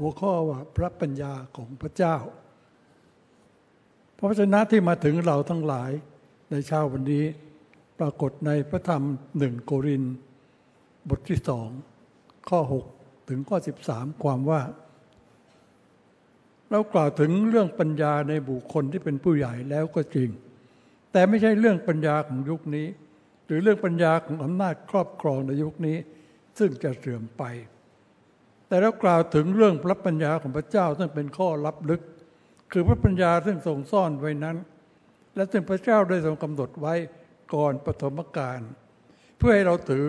หัวข้อว่าพระปัญญาของพระเจ้า พระวจนะที่มาถึงเราทั้งหลายในเช้าวันนี้ ปรากฏในพระธรรมหนึ่งโกริน บทที่สองข้อ 6 ถึงข้อ 13 ความว่า เรากล่าวถึงเรื่องปัญญาในบุคคลที่เป็นผู้ใหญ่แล้วก็จริง แต่ไม่ใช่เรื่องปัญญาของยุคนี้ หรือเรื่องปัญญาของอำนาจครอบครองในยุคนี้ ซึ่งจะเสื่อมไป แต่เรากล่าวถึงเรื่องพระปัญญาของพระเจ้าซึ่งเป็นข้อลับลึก คือพระปัญญาซึ่งทรงซ่อนไว้นั้น และซึ่งพระเจ้าได้ทรงกำหนดไว้ก่อนปฐมกาลเพื่อให้เราถือ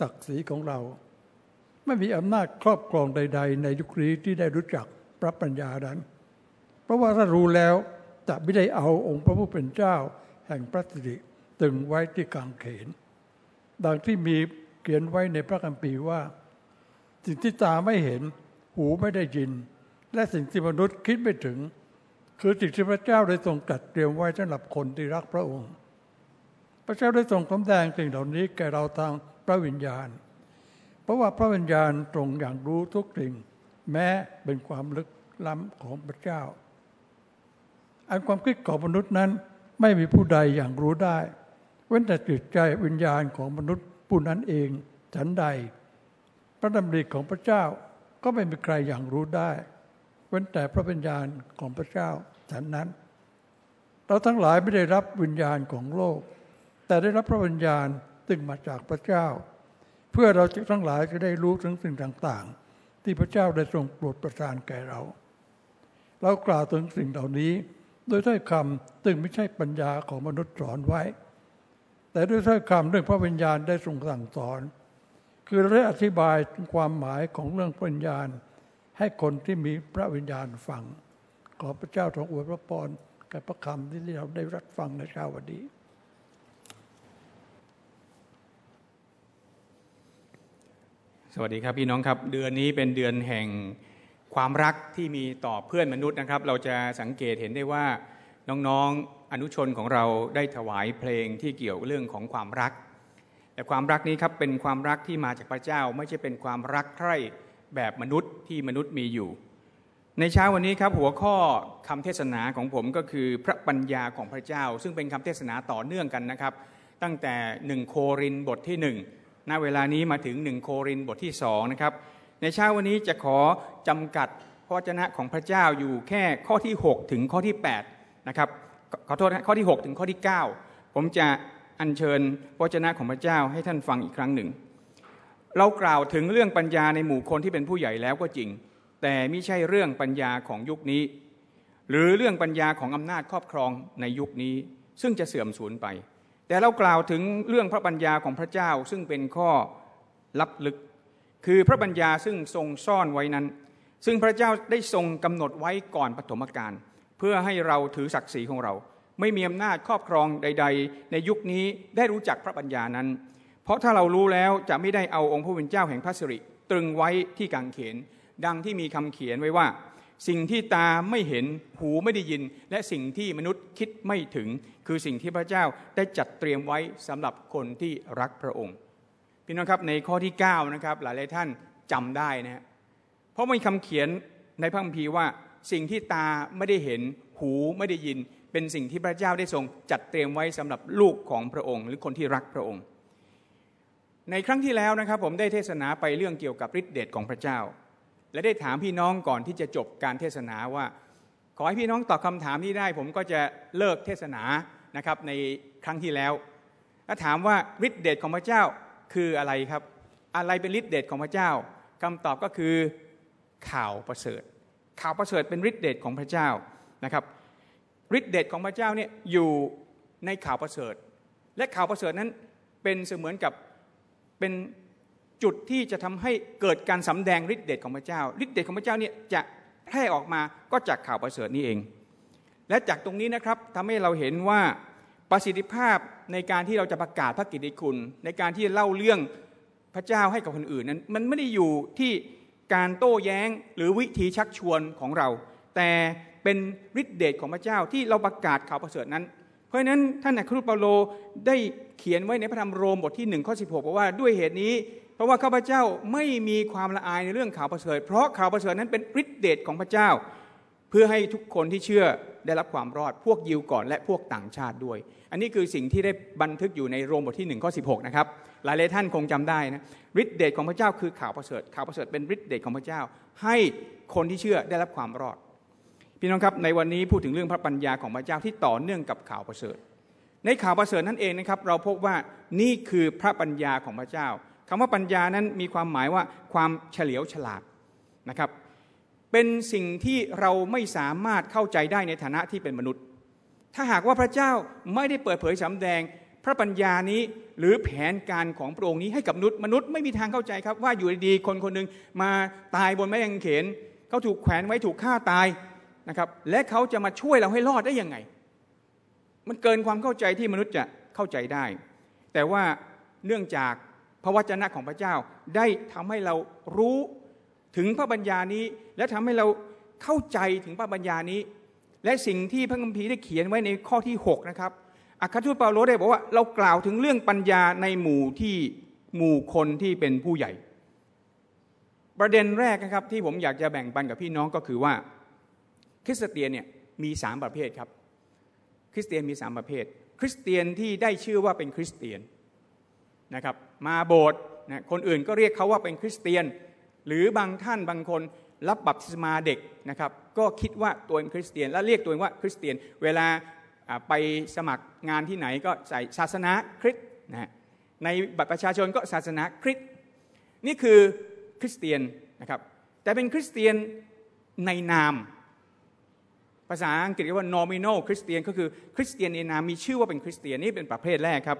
ศักดิ์ศรีของเรา ไม่มีอำนาจครอบครองใด ๆ ในยุคนี้ที่ได้รู้จักพระปัญญานั้น เพราะว่าถ้ารู้แล้วจะไม่ได้เอาองค์พระผู้เป็นเจ้า แห่งพระสิริตึงไว้ที่กางเขน ดังที่มีเขียนไว้ในพระคัมภีร์ว่า สิ่งที่ตาไม่เห็น หูไม่ได้ยิน และสิ่งที่มนุษย์คิดไม่ถึง คือสิ่งที่พระเจ้าได้ทรงจัดเตรียมไว้สำหรับคนที่รักพระองค์ พระเจ้าได้ทรงสำแดงสิ่งเหล่านี้แก่เราทางพระวิญญาณ เพราะว่าพระวิญญาณตรงอย่างรู้ทุกสิ่ง แม้เป็นความลึกล้ำของพระเจ้า อันความคิดของมนุษย์นั้นไม่มีผู้ใดอย่างรู้ได้ เว้นแต่จิตใจวิญญาณของมนุษย์ผู้นั้นเองฉันใด ระดำริของพระเจ้าก็ไม่มีใครอย่างรู้ได้ เว้นแต่พระวิญญาณของพระเจ้าฉันนั้น เราทั้งหลายไม่ได้รับวิญญาณของโลก แต่ได้รับพระวิญญาณซึ่งมาจากพระเจ้า เพื่อเราทั้งหลายจะได้รู้ถึงสิ่งต่างๆ ที่พระเจ้าได้ทรงโปรดประทานแก่เรา เรากล่าวถึงสิ่งเหล่านี้ โดยถ้อยคำซึ่งไม่ใช่ปัญญาของมนุษย์สอนไว้ แต่ด้วยถ้อยคำเรื่องพระวิญญาณได้ทรงสั่งสอน คือได้อธิบายความหมายของเรื่องปัญญาณ ให้คนที่มีพระวิญญาณฟัง ขอพระเจ้าทรงอวยพระพรแก่พระคำที่เราได้รับฟังในเช้าวันนี้สวัสดีครับพี่น้องครับเดือนนี้เป็นเดือนแห่งความรักที่มีต่อเพื่อนมนุษย์นะครับ เราจะสังเกตเห็นได้ว่าน้องๆอนุชนของเราได้ถวายเพลงที่เกี่ยวเรื่องของความรัก แต่ความรักนี้ครับเป็นความรักที่มาจากพระเจ้าไม่ใช่เป็นความรักใคร่แบบมนุษย์ที่มนุษย์มีอยู่ ในเช้าวันนี้ครับหัวข้อคำเทศนาของผมก็คือพระปัญญาของพระเจ้า ซึ่งเป็นคำเทศนาต่อเนื่องกันนะครับ ตั้งแต่หนึ่งโครินบทที่หนึ่งณเวลานี้มาถึงหนึ่งโครินบทที่สองนะครับในเช้าวันนี้จะขอจำกัดพระวจนะของพระเจ้าอยู่แค่ข้อที่ 6 ถึงข้อที่8นะครับขอโทษนะข้อที่ 6 ถึงข้อที่ 9 ผมจะ อัญเชิญพระวจนะของพระเจ้าให้ท่านฟังอีกครั้งหนึ่ง เรากล่าวถึงเรื่องปัญญาในหมู่คนที่เป็นผู้ใหญ่แล้วก็จริง แต่ไม่ใช่เรื่องปัญญาของยุคนี้ หรือเรื่องปัญญาของอำนาจครอบครองในยุคนี้ ซึ่งจะเสื่อมสูญไป แต่เรากล่าวถึงเรื่องพระปัญญาของพระเจ้าซึ่งเป็นข้อลับลึก คือพระบัญญาซึ่งทรงซ่อนไว้นั้น ซึ่งพระเจ้าได้ทรงกำหนดไว้ก่อนปฐมกาลเพื่อให้เราถือศักดิ์ศรีของเรา ไม่มีอำนาจครอบครองใด ๆ ในยุคนี้ได้รู้จักพระปัญญานั้น เพราะถ้าเรารู้แล้วจะไม่ได้เอาองค์พระผู้เป็นเจ้าแห่งพระสิริตรึงไว้ที่กางเขน ดังที่มีคำเขียนไว้ว่า สิ่งที่ตาไม่เห็นหูไม่ได้ยิน และสิ่งที่มนุษย์คิดไม่ถึง คือสิ่งที่พระเจ้าได้จัดเตรียมไว้สำหรับคนที่รักพระองค์พี่น้องครับในข้อที่9นะครับหลายหลายท่านจำได้นะเพราะมีคำเขียนในพระคัมภีร์ว่าสิ่งที่ตาไม่ได้เห็น หูไม่ได้ยิน เป็นสิ่งที่พระเจ้าได้ทรงจัดเตรียมไว้สำหรับลูกของพระองค์ หรือคนที่รักพระองค์ ในครั้งที่แล้วนะครับผมได้เทศนาไปเรื่องเกี่ยวกับฤทธิเดชของพระเจ้า และได้ถามพี่น้องก่อนที่จะจบการเทศนาว่า ขอให้พี่น้องตอบคาถามนี้ได้ ผมก็จะเลิกเทศนานะครับในครั้งที่แล้วถ้าถามว่าฤทธิเดชของพระเจ้าคืออะไรครับ อะไรเป็นฤทธิเดชของพระเจ้าคำตอบก็คือข่าวประเสริฐ ข่าวประเสริฐเป็นฤทธิเดชของพระเจ้านะครับ ฤทธิเดชของพระเจ้าเนี่ยอยู่ในข่าวประเสริฐ และข่าวประเสริฐนั้นเป็นเสมือนกับเป็นจุดที่จะทำให้เกิดการสำแดงฤทธิเดชของพระเจ้าฤทธิเดชของพระเจ้าเนี่ยจะแพร่ออกมาก็จากข่าวประเสริฐนี้เอง และจากตรงนี้นะครับทำให้เราเห็นว่าประสิทธิภาพในการที่เราจะประกาศพระกิตติคุณ ในการที่เล่าเรื่องพระเจ้าให้กับคนอื่นนั้น มันไม่ได้อยู่ที่การโต้แย้งหรือวิธีชักชวนของเรา แต่ เป็นฤทธิเดชของพระเจ้าที่เราประกาศข่าวประเสริฐนั้น เพราะฉะนั้นท่านอัครเปาโลได้เขียนไว้ในพระธรรมโรมบทที่หนึ่งข้อสิบอกว่าด้วยเหตุนี้ เพราะว่าข้าพเจ้าไม่มีความละอายในเรื่องข่าวประเสริฐ เพราะข่าวประเสริฐนั้นเป็นฤทธิเดชของพระเจ้า เพื่อให้ทุกคนที่เชื่อได้รับความรอดพวกยิวก่อนและพวกต่างชาติด้วย อันนี้คือสิ่งที่ได้บันทึกอยู่ในโรมบทที่1ข้อ16นะครับหลายๆท่านคงจำได้นะฤทธิเดชของพระเจ้าคือข่าวประเสริฐข่าวประเสริฐเป็นฤทธิเดชของพระเจ้า ให้คนที่เชื่อได้รับความรอด พี่น้องครับในวันนี้พูดถึงเรื่องพระปัญญาของพระเจ้าที่ต่อเนื่องกับข่าวประเสริฐ ในข่าวประเสริฐนั่นเองนะครับ เราพบว่านี่คือพระปัญญาของพระเจ้าคำว่าปัญญานั้นมีความหมายว่าความเฉลียวฉลาดนะครับ เป็นสิ่งที่เราไม่สามารถเข้าใจได้ในฐานะที่เป็นมนุษย์ ถ้าหากว่าพระเจ้าไม่ได้เปิดเผยสำแดงพระปัญญานี้หรือแผนการของพระองค์นี้ให้กับมนุษย์มนุษย์ไม่มีทางเข้าใจครับว่าอยู่ดีๆคนคนหนึ่งมาตายบนไม้กางเขนเขาถูกแขวนไว้ถูกฆ่าตาย นะครับ และเขาจะมาช่วยเราให้รอดได้ยังไง มันเกินความเข้าใจที่มนุษย์จะเข้าใจได้ แต่ว่าเนื่องจากพระวจนะของพระเจ้าได้ทำให้เรารู้ถึงพระบัญญานี้ และทำให้เราเข้าใจถึงพระบัญญานี้ และสิ่งที่พระคัมภีร์ได้เขียนไว้ในข้อที่ 6 นะครับอัครทูตเปาโลได้บอกว่าเรากล่าวถึงเรื่องปัญญาในหมู่ที่หมู่คนที่เป็นผู้ใหญ่ ประเด็นแรกนะครับที่ผมอยากจะแบ่งปันกับพี่น้องก็คือว่า คริสเตียนเนี่ยมีสามประเภทครับ คริสเตียนมีสามประเภท คริสเตียนที่ได้ชื่อว่าเป็นคริสเตียนนะครับ มาโบสถ์นะคนอื่นก็เรียกเขาว่าเป็นคริสเตียน หรือบางท่านบางคนรับบัพติศมาเด็กนะครับ ก็คิดว่าตัวเองคริสเตียน และเรียกตัวเองว่าคริสเตียน เวลาไปสมัครงานที่ไหนก็ใส่ศาสนาคริสต์นะในบัตรประชาชนก็ศาสนาคริสต์นี่คือคริสเตียนนะครับแต่เป็นคริสเตียนในนาม ภาษาอังกฤษเรียกว่า nominal คริสเตียนก็คือคริสเตียนในนามมีชื่อว่าเป็นคริสเตียนนี่เป็นประเภทแรกครับ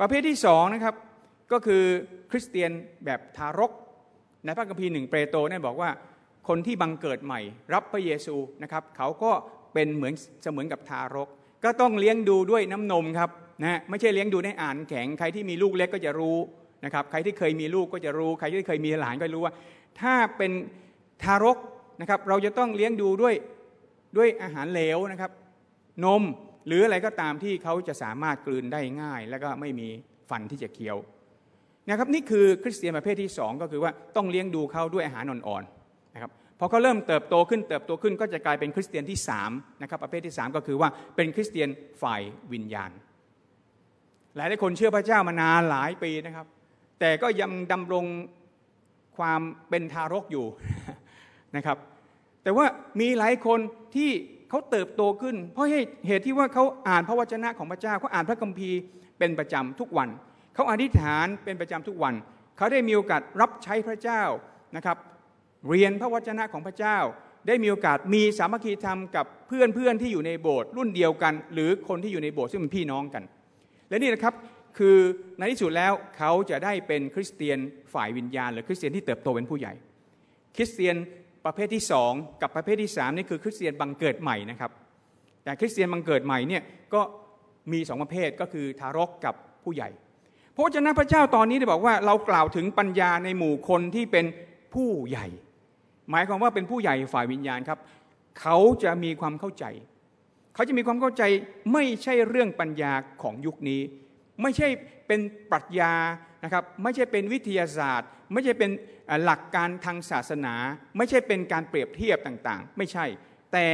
ประเภทที่สองนะครับก็คือคริสเตียนแบบทารกในพระคัมภีร์หนึ่งเปโตรเนี่ยบอกว่าคนที่บังเกิดใหม่ รับพระเยซูนะครับเขาก็เป็นเหมือนเสมือนกับทารก ก็ต้องเลี้ยงดูด้วยน้ำนมครับนะไม่ใช่เลี้ยงดูในอ่านแข็งใครที่มีลูกเล็กก็จะรู้นะครับใครที่เคยมีลูกก็จะรู้ ใครที่เคยมีหลานก็รู้ว่า ถ้าเป็นทารกนะครับเราจะต้องเลี้ยงดูด้วย ด้วยอาหารเหลวนะครับ นมหรืออะไรก็ตามที่เขาจะสามารถกลืนได้ง่าย แล้วก็ไม่มีฟันที่จะเคี้ยวนะครับนี่คือคริสเตียนประเภทที่สองก็คือว่าต้องเลี้ยงดูเขาด้วยอาหารอ่อนๆนะครับพอเขาเริ่มเติบโตขึ้นเติบโตขึ้นก็จะกลายเป็นคริสเตียนที่สามนะครับประเภทที่สามก็คือว่าเป็นคริสเตียนฝ่ายวิญญาณ หลายหลายคนเชื่อพระเจ้ามานานหลายปีนะครับ แต่ก็ยังดำรงความเป็นทารกอยู่นะครับแต่ว่ามีหลายคน ที่เขาเติบโตขึ้น เพราะเหตุที่ว่าเขาอ่านพระวจนะของพระเจ้าเขาอ่านพระคัมภีร์เป็นประจำทุกวันเขาอธิษฐานเป็นประจำทุกวันเขาได้มีโอกาสรับใช้พระเจ้านะครับ เรียนพระวจนะของพระเจ้า ได้มีโอกาสมีสามัคคีธรรมกับเพื่อนเพื่อนที่อยู่ในโบสถ์รุ่นเดียวกัน หรือคนที่อยู่ในโบสถ์ซึ่งเป็นพี่น้องกัน และนี่นะครับคือในที่สุดแล้วเขาจะได้เป็นคริสเตียนฝ่ายวิญญาณ หรือคริสเตียนที่เติบโตเป็นผู้ใหญ่ คริสเตียน ประเภทที่สองกับประเภทที่สามนี่คือคริสเตียนบังเกิดใหม่นะครับแต่คริสเตียนบังเกิดใหม่เนี่ยก็มีสองประเภทก็คือทารกกับผู้ใหญ่พระเจ้าพระเจ้าตอนนี้ได้บอกว่าเรากล่าวถึงปัญญาในหมู่คนที่เป็นผู้ใหญ่ หมายความว่าเป็นผู้ใหญ่ฝ่ายวิญญาณครับ เขาจะมีความเข้าใจ เขาจะมีความเข้าใจไม่ใช่เรื่องปัญญาของยุคนี้ ไม่ใช่เป็นปรัชญานะครับ ไม่ใช่เป็นวิทยาศาสตร์ ไม่ใช่เป็นหลักการทางศาสนา ไม่ใช่เป็นการเปรียบเทียบต่างๆ ไม่ใช่ แต่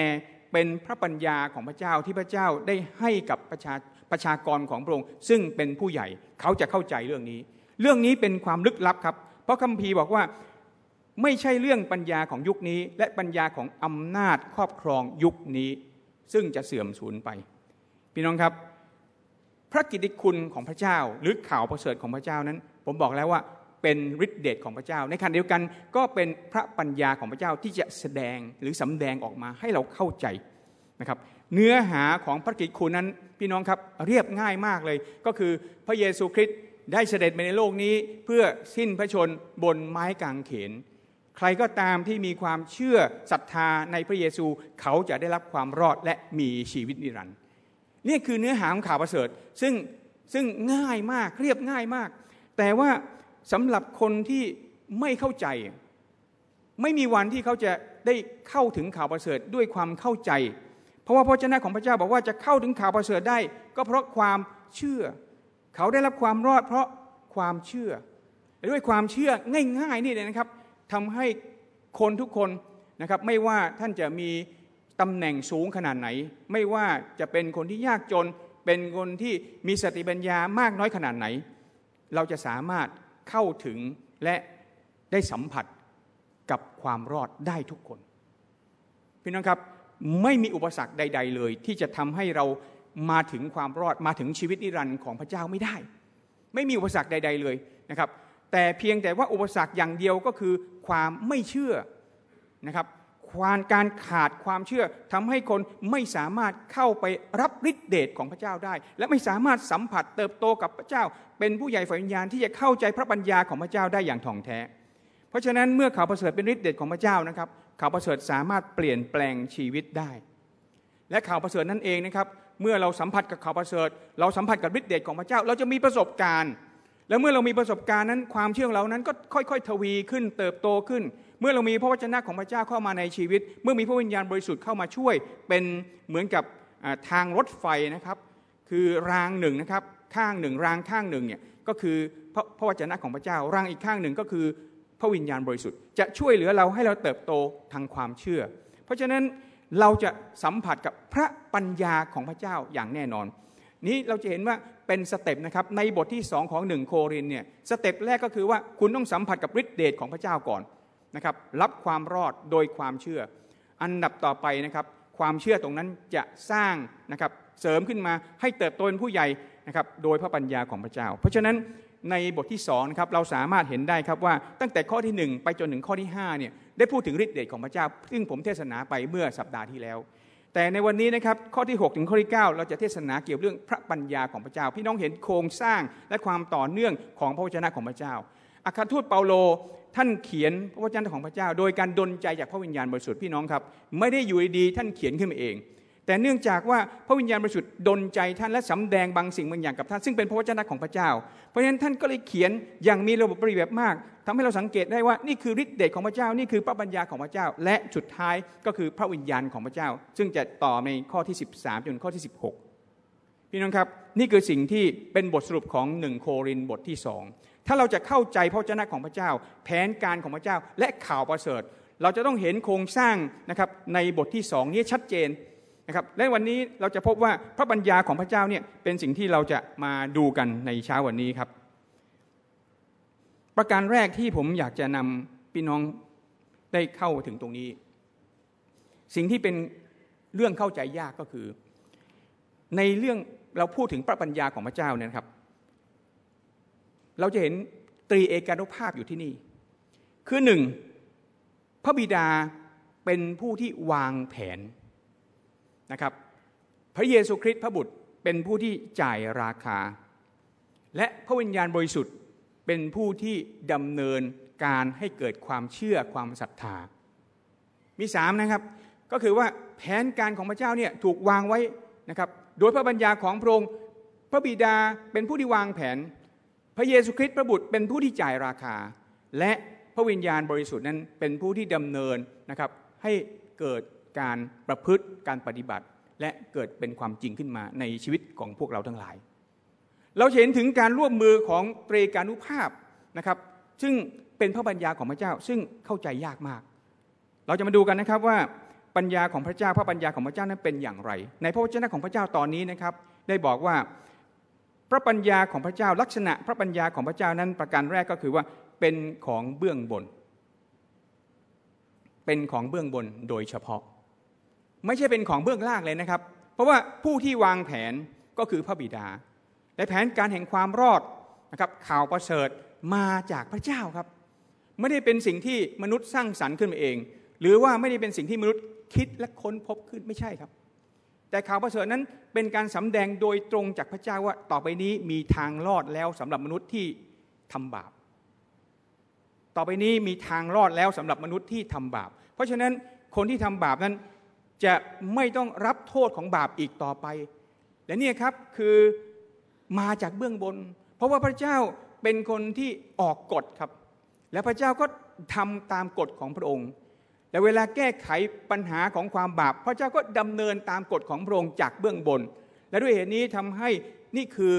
เป็นพระปัญญาของพระเจ้าที่พระเจ้าได้ให้กับประชาประชากรของพระองค์ ซึ่งเป็นผู้ใหญ่เขาจะเข้าใจเรื่องนี้ เรื่องนี้เป็นความลึกลับครับ เพราะคัมภีร์บอกว่าไม่ใช่เรื่องปัญญาของยุคนี้ และปัญญาของอำนาจครอบครองยุคนี้ ซึ่งจะเสื่อมสูญไป พี่น้องครับ พระกิตติคุณของพระเจ้าหรือข่าวประเสริฐของพระเจ้านั้น ผมบอกแล้วว่า เป็นฤทธิเดชของพระเจ้า ในขณะเดียวกันก็เป็นพระปัญญาของพระเจ้าที่จะแสดงหรือสำแดงออกมาให้เราเข้าใจนะครับเนื้อหาของพระกิตคุณนั้นพี่น้องครับเรียบง่ายมากเลย ก็คือพระเยซูคริสต์ได้เสด็จมาในโลกนี้เพื่อสิ้นพระชนบนไม้กางเขน ใครก็ตามที่มีความเชื่อศรัทธาในพระเยซูเขาจะได้รับความรอดและมีชีวิตนิรันดร์นี่คือเนื้อหาของข่าวประเสริฐซึ่งซึ่งง่ายมากเรียบง่ายมาก แต่ว่า สำหรับคนที่ไม่เข้าใจ ไม่มีวันที่เขาจะได้เข้าถึงข่าวประเสริฐด้วยความเข้าใจ เพราะว่าพระเจ้าของพระเจ้าบอกว่าจะเข้าถึงข่าวประเสริฐได้ ก็เพราะความเชื่อ เขาได้รับความรอดเพราะความเชื่อด้วยความเชื่อง่ายๆนี่เลยนะครับทำให้คนทุกคนนะครับไม่ว่าท่านจะมีตำแหน่งสูงขนาดไหน ไม่ว่าจะเป็นคนที่ยากจน เป็นคนที่มีสติปัญญามากน้อยขนาดไหน เราจะสามารถ เข้าถึงและได้สัมผัสกับความรอดได้ทุกคน พี่น้องครับไม่มีอุปสรรคใด ๆ เลย ที่จะทำให้เรามาถึงความรอดมาถึงชีวิตนิรันดร์ของพระเจ้าไม่ได้ ไม่มีอุปสรรคใด ๆเลยนะครับ แต่เพียงแต่ว่าอุปสรรคอย่างเดียวก็คือความไม่เชื่อนะครับ ความการขาดความเชื่อทำให้คนไม่สามารถเข้าไปรับฤทธิเดชของพระเจ้าได้ และไม่สามารถสัมผัสเติบโตกับพระเจ้า เป็นผู้ใหญ่ฝ่ายวิญญาณที่จะเข้าใจพระปัญญาของพระเจ้าได้อย่างถ่องแท้ เพราะฉะนั้นเมื่อข่าวประเสริฐเป็นฤทธิเดชของพระเจ้านะครับข่าวประเสริฐสามารถเปลี่ยนแปลงชีวิตได้ และข่าวประเสริฐนั่นเองนะครับเมื่อเราสัมผัสกับข่าวประเสริฐ เราสัมผัสกับฤทธิเดชของพระเจ้า เราจะมีประสบการณ์ แล้วเมื่อเรามีประสบการณ์นั้น ความเชื่อของเรานั้นก็ค่อยๆ ทวีขึ้นเติบโตขึ้น เมื่อเรามีพระวจนะของพระเจ้าเข้ามาในชีวิต เมื่อมีพระวิญญาณบริสุทธิ์เข้ามาช่วย เป็นเหมือนกับทางรถไฟนะครับ คือรางหนึ่งนะครับข้างหนึ่งรางข้างหนึ่งเนี่ยก็คือพระพระวจนะของพระเจ้ารางอีกข้างหนึ่งก็คือพระวิญญาณบริสุทธิ์จะช่วยเหลือเราให้เราเติบโตทางความเชื่อ เพราะฉะนั้นเราจะสัมผัสกับพระปัญญาของพระเจ้าอย่างแน่นอน นี้เราจะเห็นว่าเป็นสเต็ปนะครับในบทที่สองของหนึ่งโครินเนี่ยสเต็ปแรกก็คือว่าคุณต้องสัมผัสกับฤทธิเดชของพระเจ้าก่อน นะครับรับความรอดโดยความเชื่อ อันดับต่อไปนะครับความเชื่อตรงนั้นจะสร้างนะครับเสริมขึ้นมาให้เติบโตเป็นผู้ใหญ่นะครับโดยพระปัญญาของพระเจ้า เพราะฉะนั้นในบทที่สองนครับเราสามารถเห็นได้ครับว่าตั้งแต่ข้อที่ 1 ไปจนถึงข้อที่5เนี่ยได้พูดถึงฤทธิเดชของพระเจ้า ซึ่งผมเทศนาไปเมื่อสัปดาห์ที่แล้ว แต่ในวันนี้นะครับข้อที่ 6 ถึงข้อที่ 9 เราจะเทศนาเกี่ยวเรื่องพระปัญญาของพระเจ้า พี่น้องเห็นโครงสร้างและความต่อเนื่องของพระวจนะของพระเจ้าอัครทูตเปาโล ท่านเขียนพระวจนะของพระเจ้า โดยการดลใจจากพระวิญญาณบริสุทธิ์พี่น้องครับ ไม่ได้อยู่ดีท่านเขียนขึ้นมาเอง แต่เนื่องจากว่าพระวิญญาณบริสุทธิ์ดลใจท่านและสำแดงบางสิ่งบางอย่างกับท่านซึ่งเป็นพระวจนะของพระเจ้า เพราะฉะนั้นท่านก็เลยเขียนอย่างมีระบบปริแบบมากทำให้เราสังเกตได้ว่านี่คือฤทธิ์เดชของพระเจ้านี่คือพระปัญญาของพระเจ้า และสุดท้ายก็คือพระวิญญาณของพระเจ้า ซึ่งจะต่อในข้อที่ 13จนข้อที่ 16 พี่น้องครับนี่คือสิ่งที่เป็นบทสรุปของหนึ่งโครินบทที่สอง ถ้าเราจะเข้าใจพระเจ้าของพระเจ้า แผนการของพระเจ้าและข่าวประเสริฐ เราจะต้องเห็นโครงสร้างนะครับในบทที่สองนี้ชัดเจนนะครับและวันนี้เราจะพบว่าพระบัญญาของพระเจ้าเนี่ยเป็นสิ่งที่เราจะมาดูกันในเช้าวันนี้ครับ ประการแรกที่ผมอยากจะนำพี่น้องได้เข้าถึงตรงนี้ สิ่งที่เป็นเรื่องเข้าใจยากก็คือ ในเรื่องเราพูดถึงพระปัญญาของพระเจ้าเนี่ยครับ เราจะเห็นตรีเอกานุภาพอยู่ที่นี่ คือหนึ่งพระบิดาเป็นผู้ที่วางแผนนะครับ พระเยซูคริสต์พระบุตรเป็นผู้ที่จ่ายราคา และพระวิญญาณบริสุทธิ์เป็นผู้ที่ดำเนินการให้เกิดความเชื่อความศรัทธา มีสามนะครับ ก็คือว่าแผนการของพระเจ้าเนี่ยถูกวางไว้นะครับ โดยพระบัญญาของพระองค์พระบิดาเป็นผู้ที่วางแผน พระเยซูคริสต์พระบุตรเป็นผู้ที่จ่ายราคา และพระวิญญาณบริสุทธิ์นั้นเป็นผู้ที่ดำเนินนะครับให้เกิดการประพฤติการปฏิบัติ และเกิดเป็นความจริงขึ้นมาในชีวิตของพวกเราทั้งหลาย เราเห็นถึงการร่วมมือของเตรกานุภาพนะครับซึ่งเป็นพระปัญญาของพระเจ้าซึ่งเข้าใจยากมาก เราจะมาดูกันนะครับว่าปัญญาของพระเจ้าพระปัญญาของพระเจ้านั้นเป็นอย่างไร ในพระวจนะของพระเจ้าตอนนี้นะครับได้บอกว่า พระปัญญาของพระเจ้าลักษณะพระปัญญาของพระเจ้านั้นประการแรกก็คือว่าเป็นของเบื้องบน เป็นของเบื้องบนโดยเฉพาะ ไม่ใช่เป็นของเบื้องล่างเลยนะครับ เพราะว่าผู้ที่วางแผนก็คือพระบิดา และแผนการแห่งความรอดนะครับข่าวประเสริฐมาจากพระเจ้าครับ ไม่ได้เป็นสิ่งที่มนุษย์สร้างสรรค์ขึ้นมาเอง หรือว่าไม่ได้เป็นสิ่งที่มนุษย์คิดและค้นพบขึ้นไม่ใช่ครับ แต่ข่าวประเสริฐนั้นเป็นการสำแดงโดยตรงจากพระเจ้าว่าต่อไปนี้มีทางรอดแล้วสำหรับมนุษย์ที่ทำบาป ต่อไปนี้มีทางรอดแล้วสำหรับมนุษย์ที่ทำบาป เพราะฉะนั้นคนที่ทำบาปนั้นจะไม่ต้องรับโทษของบาปอีกต่อไป และนี่ครับคือมาจากเบื้องบน เพราะว่าพระเจ้าเป็นคนที่ออกกฎครับ และพระเจ้าก็ทำตามกฎของพระองค์ และเวลาแก้ไขปัญหาของความบาป พระเจ้าก็ดำเนินตามกฎของพระองค์จากเบื้องบน และด้วยเหตุนี้ทำให้นี่คือ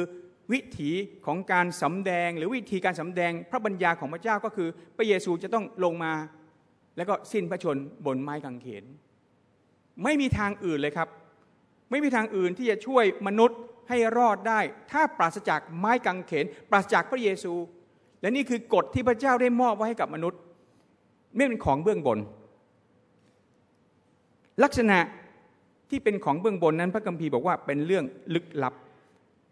วิถีของการสำแดง หรือวิธีการสำแดงพระบัญญาของพระเจ้าก็คือ พระเยซูจะต้องลงมา แล้วก็สิ้นพระชนบนไม้กางเขน ไม่มีทางอื่นเลยครับ ไม่มีทางอื่นที่จะช่วยมนุษย์ให้รอดได้ ถ้าปราศจากไม้กางเขน ปราศจากพระเยซู และนี่คือกฎที่พระเจ้าได้มอบไว้ให้กับมนุษย์ไม่เป็นของเบื้องบน ลักษณะที่เป็นของเบื้องบนนั้นพระคัมภีร์บอกว่าเป็นเรื่องลึกลับ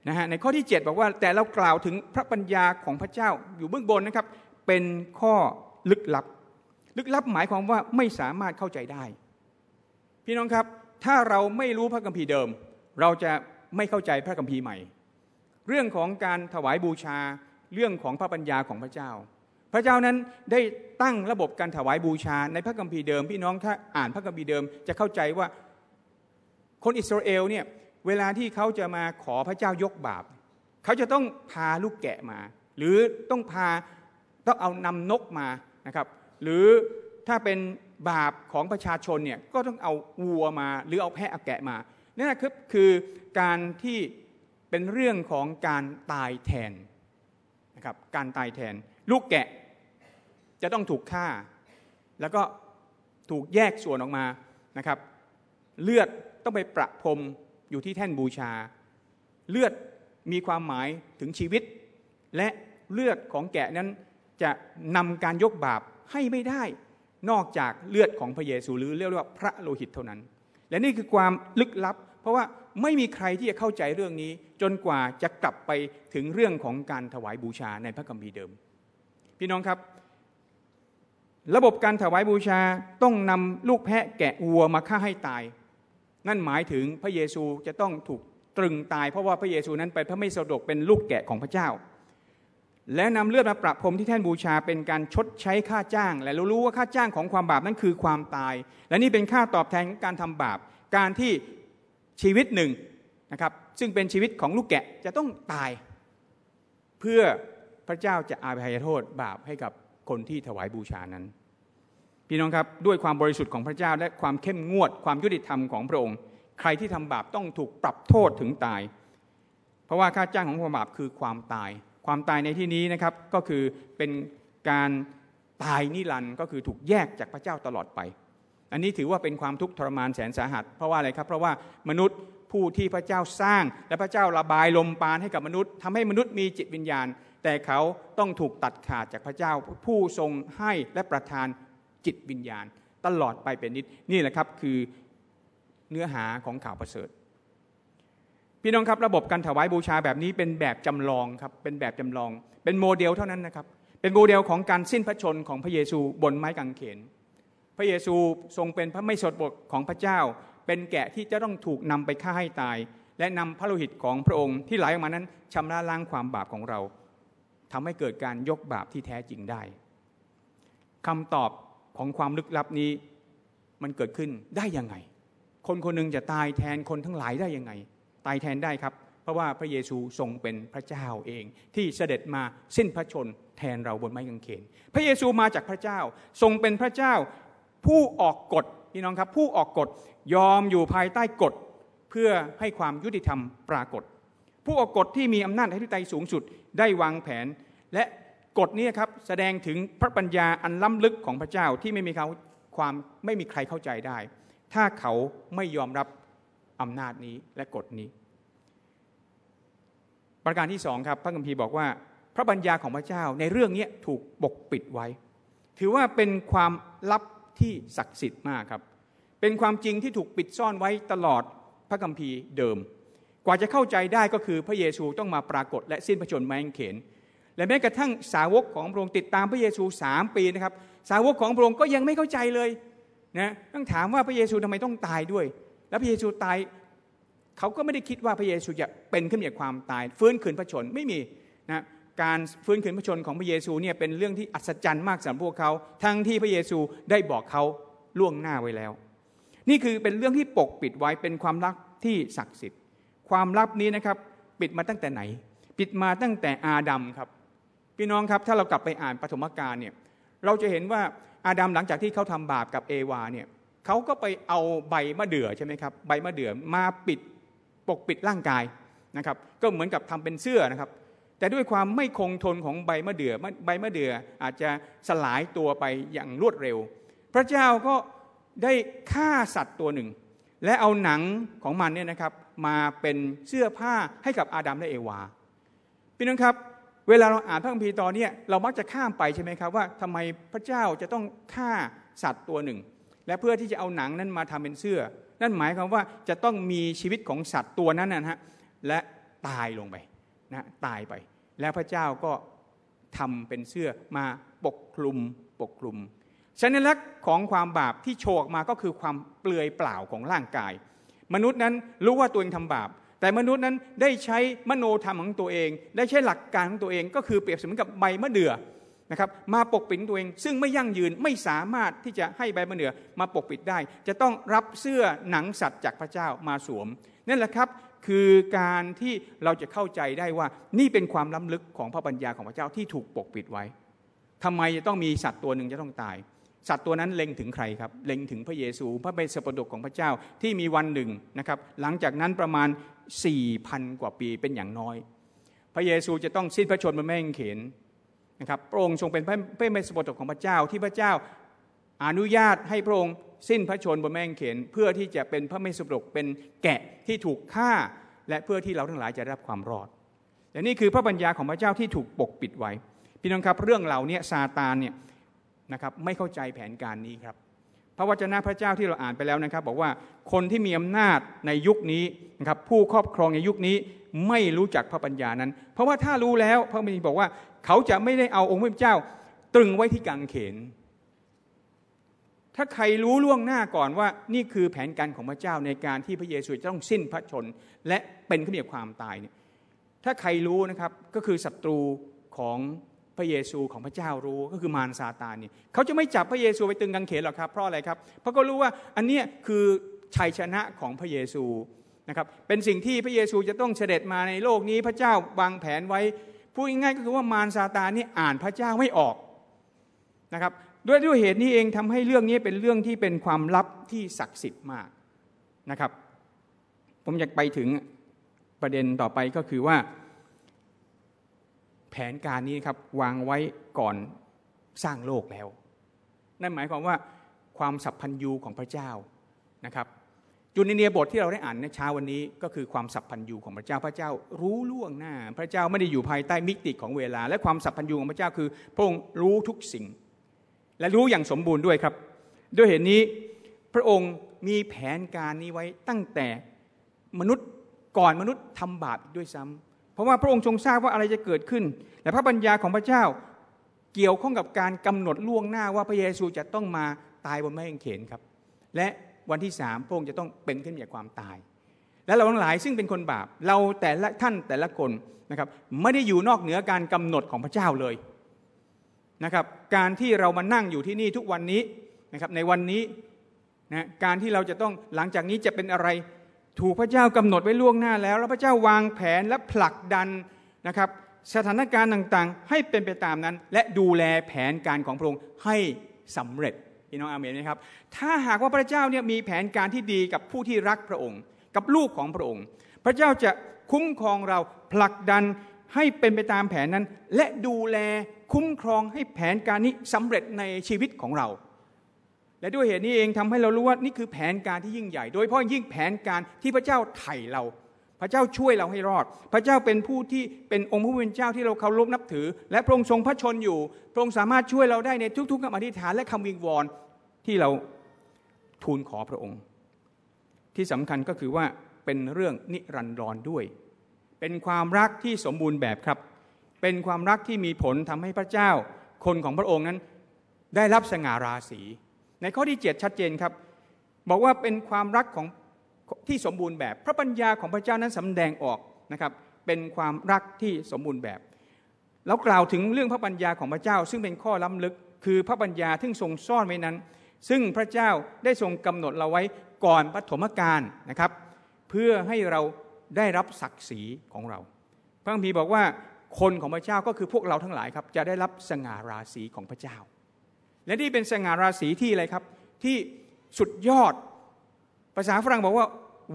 นะฮะในข้อที่ 7 บอกว่าแต่เรากล่าวถึงพระปัญญาของพระเจ้าอยู่เบื้องบนนะครับ เป็นข้อลึกลับ ลึกลับหมายความว่าไม่สามารถเข้าใจได้ พี่น้องครับถ้าเราไม่รู้พระคัมภีร์เดิม เราจะไม่เข้าใจพระคัมภีร์ใหม่ เรื่องของการถวายบูชาเรื่องของพระปัญญาของพระเจ้า พระเจ้านั้นได้ตั้งระบบการถวายบูชาในพระคัมภีร์เดิมพี่น้องถ้าอ่านพระคัมภีร์เดิมจะเข้าใจว่าคนอิสราเอลเนี่ยเวลาที่เขาจะมาขอพระเจ้ายกบาปเขาจะต้องพาลูกแกะมา หรือต้องพาต้องเอานำนกมานะครับหรือถ้าเป็นบาปของประชาชนเนี่ยก็ต้องเอาวัวมาหรือเอาแพะเอาแกะมานี่นะครับคือการที่เป็นเรื่องของการตายแทน นะครับการตายแทน ลูกแกะจะต้องถูกฆ่า แล้วก็ถูกแยกส่วนออกมานะครับ เลือดต้องไปประพรมอยู่ที่แท่นบูชา เลือดมีความหมายถึงชีวิต และเลือดของแกะนั้นจะนำการยกบาปให้ไม่ได้ นอกจากเลือดของพระเยซูหรือเรียกว่าพระโลหิตเท่านั้น และนี่คือความลึกลับ ราะว่าไม่มีใครที่จะเข้าใจเรื่องนี้ จนกว่าจะกลับไปถึงเรื่องของการถวายบูชาในพระคัมภีร์เดิม พี่น้องครับ ระบบการถวายบูชาต้องนำลูกแพะแกะวัวมาฆ่าให้ตาย นั่นหมายถึงพระเยซูจะต้องถูกตรึงตาย เพราะว่าพระเยซูนั้นไปพระไม่สะดวกเป็นลูกแกะของพระเจ้า และนำเลือดมาประพรมที่แท่นบูชาเป็นการชดใช้ค่าจ้าง และเรารู้ว่าค่าจ้างของความบาปนั้นคือความตาย และนี่เป็นค่าตอบแทนของการทำบาปการที่ ชีวิตหนึ่งนะครับซึ่งเป็นชีวิตของลูกแกะจะต้องตาย เพื่อพระเจ้าจะอาภัยโทษบาปให้กับคนที่ถวายบูชานั้น พี่น้องครับด้วยความบริสุทธิ์ของพระเจ้าและความเข้มงวดความยุติธรรมของพระองค์ ใครที่ทำบาปต้องถูกปรับโทษถึงตาย เพราะว่าค่าจ้างของความบาปคือความตาย ความตายในที่นี้นะครับก็คือเป็นการตายนิรันด์ก็คือถูกแยกจากพระเจ้าตลอดไป อันนี้ถือว่าเป็นความทุกข์ทรมานแสนสาหัส เพราะว่าอะไรครับ เพราะว่ามนุษย์ผู้ที่พระเจ้าสร้าง และพระเจ้าระบายลมปราณให้กับมนุษย์ทำให้มนุษย์มีจิตวิญญาณ แต่เขาต้องถูกตัดขาดจากพระเจ้าผู้ทรงให้และประทานจิตวิญญาณ ตลอดไปเป็นนิตย์นี่แหละครับคือเนื้อหาของข่าวประเสริฐ พี่น้องครับระบบการถวายบูชาแบบนี้เป็นแบบจำลองครับเป็นแบบจำลอง เป็นโมเดลเท่านั้นนะครับเป็นโมเดลของการสิ้นพระชนม์ของพระเยซูบนไม้กางเขน พระเยซูทรงเป็นพระไม่สดบทของพระเจ้า เป็นแกะที่จะต้องถูกนำไปฆ่าให้ตาย และนำพระโลหิตของพระองค์ที่ไหลออกมานั้นชำระล้างความบาปของเราทำให้เกิดการยกบาปที่แท้จริงได้คำตอบของความลึกลับนี้มันเกิดขึ้นได้ยังไง คนคนนึงจะตายแทนคนทั้งหลายได้ยังไง ตายแทนได้ครับ เพราะว่าพระเยซูทรงเป็นพระเจ้าเอง ที่เสด็จมาสิ้นพระชนแทนเราบนไม้กางเขน พระเยซูมาจากพระเจ้าทรงเป็นพระเจ้า ผู้ออกกฎพี่น้องครับผู้ออกกฎยอมอยู่ภายใต้กฎเพื่อให้ความยุติธรรมปรากฏ ผู้ออกกฎที่มีอำนาจอธิปไตยสูงสุดได้วางแผน และกฎนี้ครับแสดงถึงพระปัญญาอันล้ำลึกของพระเจ้าที่ไม่มีเขาความไม่มีใครเข้าใจได้ ถ้าเขาไม่ยอมรับอำนาจนี้และกฎนี้ ประการที่สองครับพระคัมภีร์บอกว่า พระปัญญาของพระเจ้าในเรื่องนี้ถูกปกปิดไว้ ถือว่าเป็นความลับ ที่ศักดิ์สิทธิ์มากครับ เป็นความจริงที่ถูกปิดซ่อนไว้ตลอดพระคัมภีร์เดิม กว่าจะเข้าใจได้ก็คือพระเยซูต้องมาปรากฏและสิ้นพระชนม์แมงเขน และแม้กระทั่งสาวกของพระองค์ติดตามพระเยซูสามปีนะครับ สาวกของพระองค์ก็ยังไม่เข้าใจเลยนะต้องถามว่าพระเยซูทำไมต้องตายด้วย แล้วพระเยซูตายเขาก็ไม่ได้คิดว่าพระเยซูจะเป็นขึ้นจากความตายฟื้นคืนพระชนไม่มีนะ การฟื้นคืนพระชนของพระเยซูเนี่ยเป็นเรื่องที่อัศจรรย์มากสำหรับพวกเขา ทั้งที่พระเยซูได้บอกเขาล่วงหน้าไว้แล้ว นี่คือเป็นเรื่องที่ปกปิดไว้เป็นความลับที่ศักดิ์สิทธิ์ ความลับนี้นะครับปิดมาตั้งแต่ไหน ปิดมาตั้งแต่อาดัมครับพี่น้องครับถ้าเรากลับไปอ่านปฐมกาลเนี่ยเราจะเห็นว่าอาดัมหลังจากที่เขาทำบาปกับเอวาเนี่ยเขาก็ไปเอาใบมะเดื่อใช่ไหมครับใบมะเดื่อมาปิดปกปิดร่างกายนะครับก็เหมือนกับทำเป็นเสื้อนะครับ แต่ด้วยความไม่คงทนของใบมะเดื่อใบมะเดื่ออาจจะสลายตัวไปอย่างรวดเร็ว พระเจ้าก็ได้ฆ่าสัตว์ตัวหนึ่ง และเอาหนังของมันเนี่ยนะครับมาเป็นเสื้อผ้าให้กับอาดัมและเอวาพี่น้องครับ เวลาเราอ่านพระคัมภีร์ตอนนี้เรามักจะข้ามไปใช่ไหมครับว่าทำไมพระเจ้าจะต้องฆ่าสัตว์ตัวหนึ่ง และเพื่อที่จะเอาหนังนั้นมาทำเป็นเสื้อ นั่นหมายความว่าจะต้องมีชีวิตของสัตว์ตัวนั้นนะฮะและตายลงไป นะตายไป แล้วพระเจ้าก็ทำเป็นเสื้อมาปกคลุมปกคลุมสัญลักษณ์ของความบาปที่โชกมาก็คือความเปลือยเปล่าของร่างกาย มนุษย์นั้นรู้ว่าตัวเองทำบาป แต่มนุษย์นั้นได้ใช้มโนธรรมของตัวเอง ได้ใช้หลักการของตัวเอง ก็คือเปรียบเสมือนกับใบมะเดื่อนะครับมาปกปิดตัวเอง ซึ่งไม่ยั่งยืนไม่สามารถที่จะให้ใบมะเดื่อมาปกปิดได้ จะต้องรับเสื้อหนังสัตว์จากพระเจ้ามาสวมนั่นแหละครับ คือการที่เราจะเข้าใจได้ว่านี่เป็นความล้ำลึกของพระปัญญาของพระเจ้าที่ถูกปกปิดไว้ทำไมจะต้องมีสัตว์ตัวหนึ่งจะต้องตาย สัตว์ตัวนั้นเล็งถึงใครครับ เล็งถึงพระเยซู พระเบสปดกของพระเจ้าที่มีวันหนึ่งนะครับหลังจากนั้นประมาณสี่พันกว่าปีเป็นอย่างน้อย พระเยซูจะต้องสิ้นพระชนม์บนแม่งเขนนะครับพระองค์ทรงเป็นพระเเมสปตของพระเจ้าที่พระเจ้าอนุญาตให้พระองค์ สิ้นพระชนบนแม่งเขนเพื่อที่จะเป็นพระเมสสปดกเป็นแกะที่ถูกฆ่า และเพื่อที่เราทั้งหลายจะได้รับความรอดและนี่คือพระบัญญาของพระเจ้าที่ถูกปกปิดไว้ พี่น้องครับเรื่องเหล่านี้ซาตานเนี่ยนะครับไม่เข้าใจแผนการนี้ครับ พระวจนะพระเจ้าที่เราอ่านไปแล้วนะครับ บอกว่าคนที่มีอำนาจในยุคนี้นะครับผู้ครอบครองในยุคนี้ไม่รู้จักพระปัญญานั้น เพราะว่าถ้ารู้แล้วพระบิดบอกว่าเขาจะไม่ได้เอาองค์พระเจ้าตรึงไว้ที่กางเขน ถ้าใครรู้ล่วงหน้าก่อนว่านี่คือแผนการของพระเจ้าในการที่พระเยซูจะต้องสิ้นพระชน และเป็นขึ้นจากความตายเนี่ยถ้าใครรู้นะครับก็คือศัตรูของพระเยซูของพระเจ้ารู้ก็คือมารซาตานเนี่ยเขาจะไม่จับพระเยซูไปตึงกางเขนหรอกครับเพราะอะไรครับเพราะก็รู้ว่าอันนี้คือชัยชนะของพระเยซูนะครับเป็นสิ่งที่พระเยซูจะต้องเสด็จมาในโลกนี้พระเจ้าวางแผนไว้พูดง่ายๆก็คือว่ามารซาตานนี่อ่านพระเจ้าไม่ออกนะครับ ด้วยด้วยเหตุนี้เองทำให้เรื่องนี้เป็นเรื่องที่เป็นความลับที่ศักดิ์สิทธิ์มากนะครับ ผมอยากไปถึงประเด็นต่อไปก็คือว่า แผนการนี้ครับวางไว้ก่อนสร้างโลกแล้ว นั่นหมายความว่าความสัพพัญญูของพระเจ้านะครับจุนเนียบทที่เราได้อ่านในเช้าวันนี้ก็คือความสัพพัญญูของพระเจ้าพระเจ้ารู้ล่วงหน้า พระเจ้าไม่ได้อยู่ภายใต้มิติของเวลา และความสัพพัญญูของพระเจ้าคือพระองค์รู้ทุกสิ่ง และรู้อย่างสมบูรณ์ด้วยครับ ด้วยเหตุนนี้พระองค์มีแผนการนี้ไว้ตั้งแต่มนุษย์ก่อนมนุษย์ทำบาปด้วยซ้ำเพราะว่าพระองค์ทรงทราบว่าอะไรจะเกิดขึ้น และพระบัญญาของพระเจ้าเกี่ยวข้องกับการกำหนดล่วงหน้าว่าพระเยซูจะต้องมาตายบนไม้กางเขนครับ และวันที่สามพระองค์จะต้องเป็นขึ้นจากความตาย และเราทั้งหลายซึ่งเป็นคนบาป เราแต่ละท่านแต่ละคนนะครับไม่ได้อยู่นอกเหนือการกำหนดของพระเจ้าเลย นะครับการที่เรามานั่งอยู่ที่นี่ทุกวันนี้นะครับในวันนี้นะการที่เราจะต้องหลังจากนี้จะเป็นอะไร ถูกพระเจ้ากำหนดไว้ล่วงหน้าแล้ว แล้วพระเจ้าวางแผนและผลักดันนะครับสถานการณ์ต่างๆ ให้เป็นไปตามนั้น และดูแลแผนการของพระองค์ให้สำเร็จพี่น้องอาเมนไหมครับ ถ้าหากว่าพระเจ้าเนี่ยมีแผนการที่ดีกับผู้ที่รักพระองค์ กับลูกของพระองค์ พระเจ้าจะคุ้มครองเราผลักดันให้เป็นไปตามแผนนั้น และดูแล คุ้มครองให้แผนการนี้สำเร็จในชีวิตของเรา และด้วยเหตุนี้เองทำให้เรารู้ว่านี่คือแผนการที่ยิ่งใหญ่ โดยเพราะยิ่งแผนการที่พระเจ้าไถ่เรา พระเจ้าช่วยเราให้รอด พระเจ้าเป็นผู้ที่เป็นองค์พระผู้เป็นเจ้าที่เราเคารพนับถือ และพระองค์ทรงพระชนอยู่ พระองค์สามารถช่วยเราได้ในทุกๆคำอธิษฐานและคำวิงวอนที่เราทูลขอพระองค์ ที่สำคัญก็คือว่าเป็นเรื่องนิรันดรด้วย เป็นความรักที่สมบูรณ์แบบครับ เป็นความรักที่มีผลทำให้พระเจ้า คนของพระองค์นั้น ได้รับสง่าราศี ในข้อที่ 7 ชัดเจนครับ บอกว่าเป็นความรักของที่สมบูรณ์แบบ พระปัญญาของพระเจ้านั้นสำแดงออกนะครับ เป็นความรักที่สมบูรณ์แบบ แล้วกล่าวถึงเรื่องพระปัญญาของพระเจ้า ซึ่งเป็นข้อล้ำลึก คือพระปัญญาที่ทรงซ่อนไว้นั้น ซึ่งพระเจ้าได้ทรงกำหนดเราไว้ก่อนปฐมกาลนะครับ เพื่อให้เราได้รับศักดิ์ศรีของเรา พระคัมภีร์บอกว่า คนของพระเจ้าก็คือพวกเราทั้งหลายครับจะได้รับสง่าราศีของพระเจ้า และนี่เป็นสง่าราศีที่อะไรครับ ที่สุดยอด ภาษาฝรั่งบอกว่า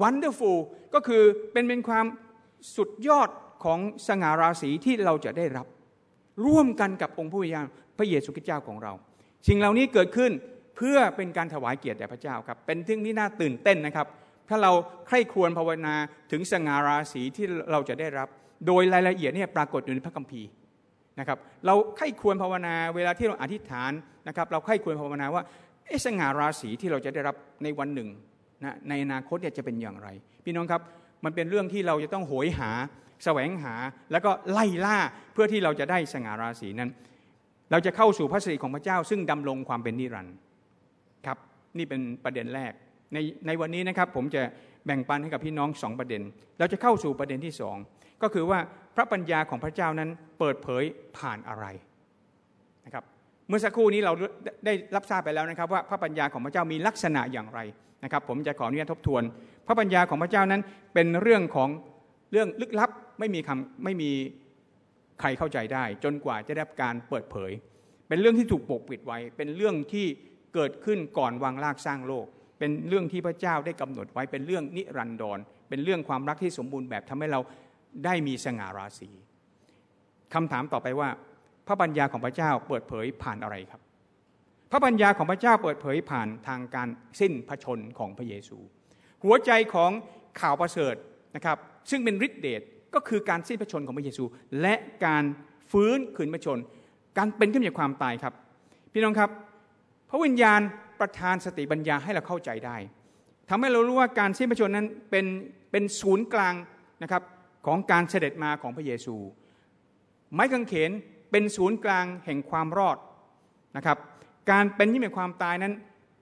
wonderful ก็คือเป็นเป็นความสุดยอดของสง่าราศีที่เราจะได้รับ ร่วมกันกับองค์พระวิญญาณพระเยซูคริสต์เจ้าของเรา สิ่งเหล่านี้เกิดขึ้นเพื่อเป็นการถวายเกียรติแด่พระเจ้าครับ เป็นทึ่งที่น่าตื่นเต้นนะครับ ถ้าเราใคร่ครวญภาวนาถึงสง่าราศีที่เราจะได้รับ โดยรายละเอียดเนี่ยปรากฏอยู่ในพระคัมภีร์นะครับเราใคร่ควญภาวนาเวลาที่เราอธิษฐานนะครับเราใคร่ควญภาวนาว่าไอ้สง่าราศีที่เราจะได้รับในวันหนึ่งนะในอนาคตเนี่ยจะเป็นอย่างไร พี่น้องครับมันเป็นเรื่องที่เราจะต้องโหยหาแสวงหาแล้วก็ไล่ล่าเพื่อที่เราจะได้สง่าราศีนั้น เราจะเข้าสู่พระสิริของพระเจ้า ซึ่งดำรงความเป็นนิรันดร์ครับนี่เป็นประเด็นแรกในในวันนี้นะครับผมจะ แบ่งปันให้กับพี่น้องสองประเด็น เราจะเข้าสู่ประเด็นที่สองก็คือว่าพระปัญญาของพระเจ้านั้นเปิดเผยผ่านอะไรนะครับเมื่อสักครู่นี้เราได้รับทราบไปแล้วนะครับ ว่าพระปัญญาของพระเจ้ามีลักษณะอย่างไรนะครับ ผมจะขออนุญาตทบทวน พระปัญญาของพระเจ้านั้นเป็นเรื่องของเรื่องลึกลับไม่มีคำไม่มีใครเข้าใจได้ จนกว่าจะได้รับการเปิดเผย เป็นเรื่องที่ถูกปกปิดไว้ เป็นเรื่องที่เกิดขึ้นก่อนวางรากสร้างโลก เป็นเรื่องที่พระเจ้าได้กำหนดไว้เป็นเรื่องนิรันดร เป็นเรื่องความรักที่สมบูรณ์แบบทำให้เราได้มีสง่าราศีคำถามต่อไปว่า พระปัญญาของพระเจ้าเปิดเผยผ่านอะไรครับ พระปัญญาของพระเจ้าเปิดเผยผ่านทางการสิ้นพระชนของพระเยซู หัวใจของข่าวประเสริฐนะครับ ซึ่งเป็นฤทธิเดชก็คือการสิ้นพระชนของพระเยซู และการฟื้นคืนพระชน การเป็นขึ้นจากความตายครับ พี่น้องครับ พระวิญญาณ ประทานสติปัญญาให้เราเข้าใจได้ทำให้เรารู้ว่าการสิ้นพระชนนั้นเป็นเป็นศูนย์กลางนะครับของการเสด็จมาของพระเยซู ไม้กางเขนเป็นศูนย์กลางแห่งความรอดนะครับ การเป็นยิ่งเป็นความตายนั้น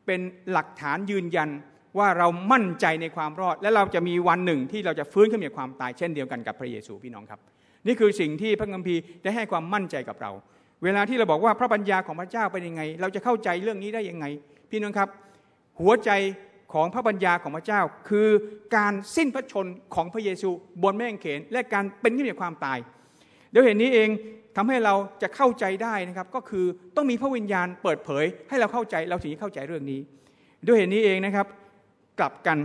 เป็นหลักฐานยืนยันว่าเรามั่นใจในความรอด และเราจะมีวันหนึ่งที่เราจะฟื้นขึ้นจากความตายเช่นเดียวกันกับพระเยซูพี่น้องครับ นี่คือสิ่งที่พระคัมภีร์ได้ให้ความมั่นใจกับเรา เวลาที่เราบอกว่าพระปัญญาของพระเจ้าเป็นยังไง เราจะเข้าใจเรื่องนี้ได้ยังไง พี่น้องครับ หัวใจของพระบัญญาของพระเจ้า คือการสิ้นพระชนของพระเยซูบนแม่งเขน และการเป็นขึ้นจากความตาย เดี๋ยวเห็นนี้เองทำให้เราจะเข้าใจได้นะครับ ก็คือต้องมีพระวิญญาณเปิดเผย ให้เราเข้าใจเราถึงจะเข้าใจเรื่องนี้ ด้วยเหตุนี้เองนะครับ กลับกัน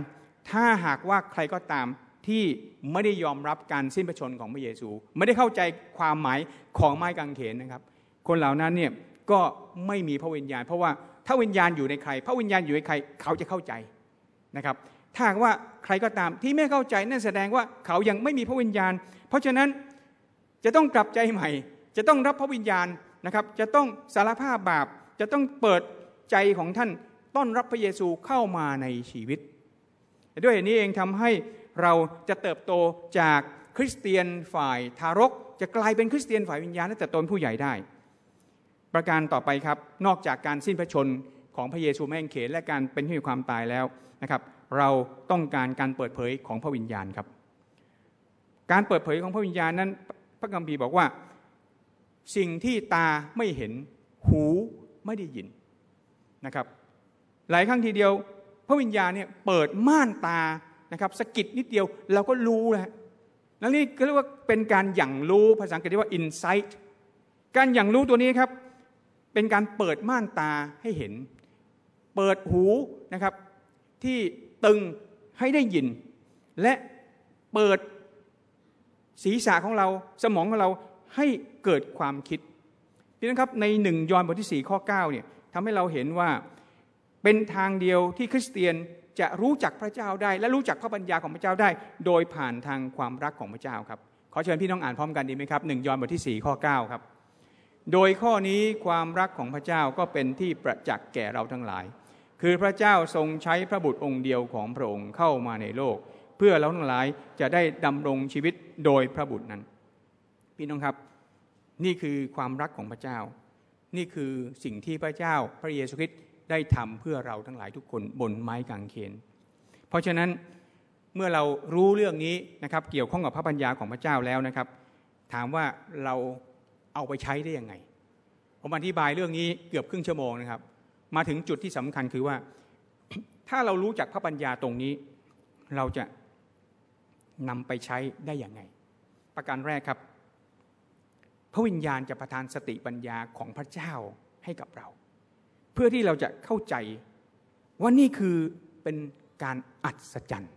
ถ้าหากว่าใครก็ตามที่ไม่ได้ยอมรับการสิ้นพระชนของพระเยซู ไม่ได้เข้าใจความหมายของไม้กางเขนนะครับ คนเหล่านั้นเนี่ยก็ไม่มีพระวิญญาณ เพราะว่า ถ้าวิญญาณอยู่ในใคร พระวิญญาณอยู่ในใครเขาจะเข้าใจนะครับถ้าว่าใครก็ตามที่ไม่เข้าใจนั่นแสดงว่าเขายังไม่มีพระวิญญาณ เพราะฉะนั้นจะต้องกลับใจใหม่ จะต้องรับพระวิญญาณนะครับ จะต้องสารภาพบาป จะต้องเปิดใจของท่านต้อนรับพระเยซูเข้ามาในชีวิต ด้วยเหตุนี้เองทำให้เราจะเติบโตจากคริสเตียนฝ่ายทารก จะกลายเป็นคริสเตียนฝ่ายวิญญาณและแต่ตนผู้ใหญ่ได้ ประการต่อไปครับนอกจากการสิ้นพระชนของพระเยซูแม่งเขนและการเป็นที่มีความตายแล้วนะครับ เราต้องการการเปิดเผยของพระวิญญาณครับ การเปิดเผยของพระวิญญาณนั้น พระคัมภีร์บอกว่า สิ่งที่ตาไม่เห็นหูไม่ได้ยินนะครับ หลายครั้งทีเดียว พระวิญญาณเนี่ยเปิดม่านตานะครับสกิดนิดเดียวเราก็รู้แล้วนั่นนี่ก็เรียกว่าเป็นการหยั่งรู้ภาษาอังกฤษเรียกว่า insight การหยั่งรู้ตัวนี้ครับ เป็นการเปิดม่านตาให้เห็น เปิดหูนะครับที่ตึงให้ได้ยิน และเปิดศีรษะของเราสมองของเราให้เกิดความคิดพี่นะครับในหนึ่งยอห์นบทที่สี่ข้อ9เนี่ยทำให้เราเห็นว่าเป็นทางเดียวที่คริสเตียนจะรู้จักพระเจ้าได้ และรู้จักพระบัญญาของพระเจ้าได้ โดยผ่านทางความรักของพระเจ้าครับขอเชิญพี่น้องอ่านพร้อมกันดีไหมครับหนึ่งยอห์นบทที่ 4 ข้อ9ครับ โดยข้อนี้ความรักของพระเจ้าก็เป็นที่ประจักษ์แก่เราทั้งหลาย คือพระเจ้าทรงใช้พระบุตรองค์เดียวของพระองค์เข้ามาในโลก เพื่อเราทั้งหลายจะได้ดำรงชีวิตโดยพระบุตรนั้น พี่น้องครับ นี่คือความรักของพระเจ้า นี่คือสิ่งที่พระเจ้าพระเยซูคริสต์ได้ทำเพื่อเราทั้งหลายทุกคนบนไม้กางเขน เพราะฉะนั้นเมื่อเรารู้เรื่องนี้นะครับเกี่ยวข้องกับพระปัญญาของพระเจ้าแล้วนะครับ ถามว่าเรา เอาไปใช้ได้ยังไง ผมอธิบายเรื่องนี้เกือบครึ่งชั่วโมงนะครับ มาถึงจุดที่สำคัญคือว่า ถ้าเรารู้จักพระปัญญาตรงนี้ เราจะนำไปใช้ได้อย่างไง ประการแรกครับ พระวิญญาณจะประทานสติปัญญาของพระเจ้าให้กับเรา เพื่อที่เราจะเข้าใจว่านี่คือเป็นการอัศจรรย์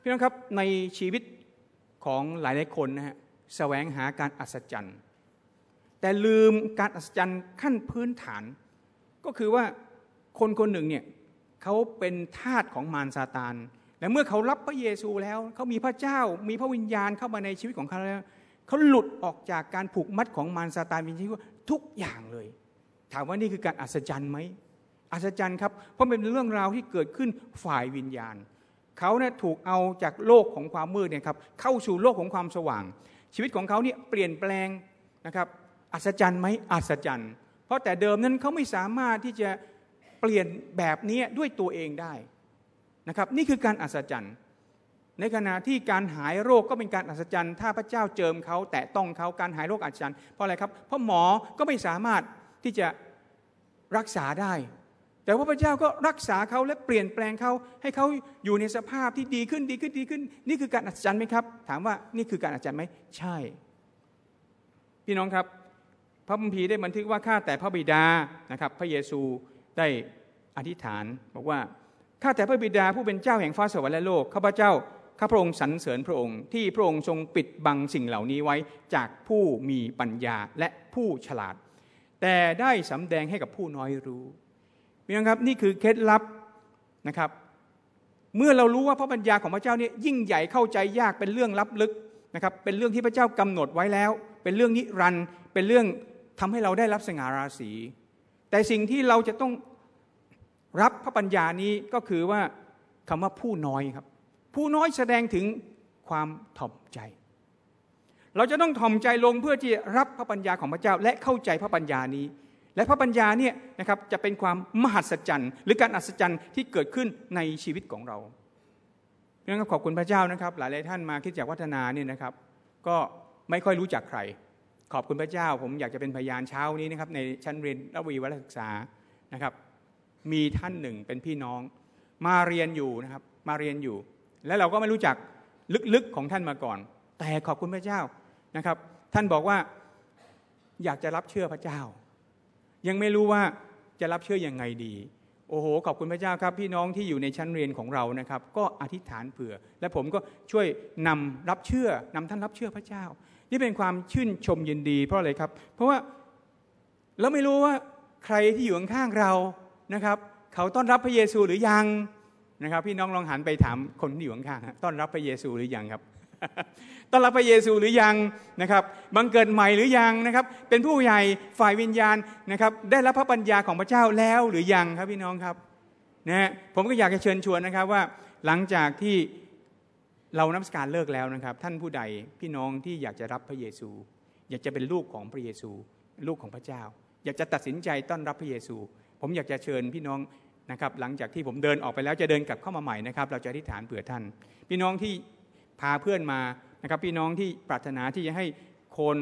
พี่น้องครับในชีวิตของหลายหลายคนนะฮะ แสวงหาการอัศจรรย์ แต่ลืมการอัศจรรย์ขั้นพื้นฐาน ก็คือว่าคนคนหนึ่งเนี่ยเขาเป็นทาสของมารซาตานและเมื่อเขารับพระเยซูแล้วเขามีพระเจ้ามีพระวิญญาณเข้ามาในชีวิตของเขาแล้วเขาหลุดออกจากการผูกมัดของมารซาตานวิญญาณทุกอย่างเลย ถามว่านี่คือการอัศจรรย์ไหมอัศจรรย์ครับ เพราะเป็นเรื่องราวที่เกิดขึ้นฝ่ายวิญญาณ เขาเนี่ยถูกเอาจากโลกของความมืดเนี่ยครับเข้าสู่โลกของความสว่าง ชีวิตของเขาเนี่ยเปลี่ยนแปลงนะครับอัศจรรย์ไหมอัศจรรย์ เพราะแต่เดิมนั้นเขาไม่สามารถที่จะเปลี่ยนแบบนี้ด้วยตัวเองได้นะครับนี่คือการอัศจรรย์ ในขณะที่การหายโรคก็เป็นการอัศจรรย์ ถ้าพระเจ้าเจิมเขาแตะต้องเขาการหายโรคอัศจรรย์เพราะอะไรครับเพราะหมอก็ไม่สามารถที่จะรักษาได้ แต่ว่าพระเจ้าก็รักษาเขาและเปลี่ยนแปลงเขาให้เขาอยู่ในสภาพที่ดีขึ้นดีขึ้นดีขึ้น นี่คือการอัศจรรย์ไหมครับ ถามว่านี่คือการอัศจรรย์ไหมใช่ พี่น้องครับ พระบัมพีได้บันทึกว่าข้าแต่พระบิดานะครับ พระเยซูได้อธิษฐานบอกว่าข้าแต่พระบิดาผู้เป็นเจ้าแห่งฟ้าสวรรค์และโลกข้าพเจ้าข้าพระองค์สรรเสริญพระองค์ที่พระองค์ทรงปิดบังสิ่งเหล่านี้ไว้จากผู้มีปัญญาและผู้ฉลาด แต่ได้สำแดงให้กับผู้น้อยรู้ พี่น้องครับนี่คือเคล็ดลับนะครับ เมื่อเรารู้ว่าพระปัญญาของพระเจ้าเนี่ยยิ่งใหญ่เข้าใจยากเป็นเรื่องลับลึกนะครับ เป็นเรื่องที่พระเจ้ากำหนดไว้แล้ว เป็นเรื่องนิรันด์เป็นเรื่องทำให้เราได้รับสง่าราศี แต่สิ่งที่เราจะต้องรับพระปัญญานี้ก็คือว่าคำว่าผู้น้อยครับ ผู้น้อยแสดงถึงความถ่อมใจ เราจะต้องถ่อมใจลงเพื่อที่รับพระปัญญาของพระเจ้าและเข้าใจพระปัญญานี้ และพระปัญญาเนี่ยนะครับจะเป็นความมหัศจรรย์ หรือการอัศจรรย์ที่เกิดขึ้นในชีวิตของเราดังนั้นขอบคุณพระเจ้านะครับ หลายๆท่านมาคิดจากวัฒนาเนี่ยนะครับ ก็ไม่ค่อยรู้จักใคร ขอบคุณพระเจ้า ผมอยากจะเป็นพยานเช้านี้นะครับในชั้นเรียนระวีวัฒศึกษานะครับ มีท่านหนึ่งเป็นพี่น้อง มาเรียนอยู่นะครับมาเรียนอยู่ และเราก็ไม่รู้จักลึกๆของท่านมาก่อน แต่ขอบคุณพระเจ้านะครับ ท่านบอกว่าอยากจะรับเชื่อพระเจ้า ยังไม่รู้ว่าจะรับเชื่ออยังไงดี โอ้โห ขอบคุณพระเจ้าครับ พี่น้องที่อยู่ในชั้นเรียนของเรานะครับ ก็อธิษฐานเผื่อ และผมก็ช่วยนำรับเชื่อนำท่านรับเชื่อพระเจ้า นี่เป็นความชื่นชมยินดี เพราะอะไรครับ เพราะว่าเราไม่รู้ว่าใครที่อยู่ข้างเรานะครับ เขาต้อนรับพระเยซูหรือยังนะครับ พี่น้องลองหันไปถามคนที่อยู่ข้างๆต้อนรับพระเยซูหรือยังครับ ต้อนรับพระเยซูหรือยังนะครับบังเกิดใหม่หรือยังนะครับ เป็นผู้ใหญ่ฝ่ายวิญญาณนะครับ ได้รับพระปัญญาของพระเจ้าแล้วหรือยังครับพี่น้องครับนะผมก็อยากจะเชิญชวนนะครับว่าหลังจากที่เรานับสการเลิกแล้วนะครับ ท่านผู้ใดพี่น้องที่อยากจะรับพระเยซู อยากจะเป็นลูกของพระเยซู ลูกของพระเจ้า อยากจะตัดสินใจต้อนรับพระเยซู ผมอยากจะเชิญพี่น้องนะครับ หลังจากที่ผมเดินออกไปแล้วจะเดินกลับเข้ามาใหม่นะครับ เราจะอธิษฐานเผื่อท่าน พี่น้องที่ พาเพื่อนมานะครับพี่น้องที่ปรารถนาที่จะให้คน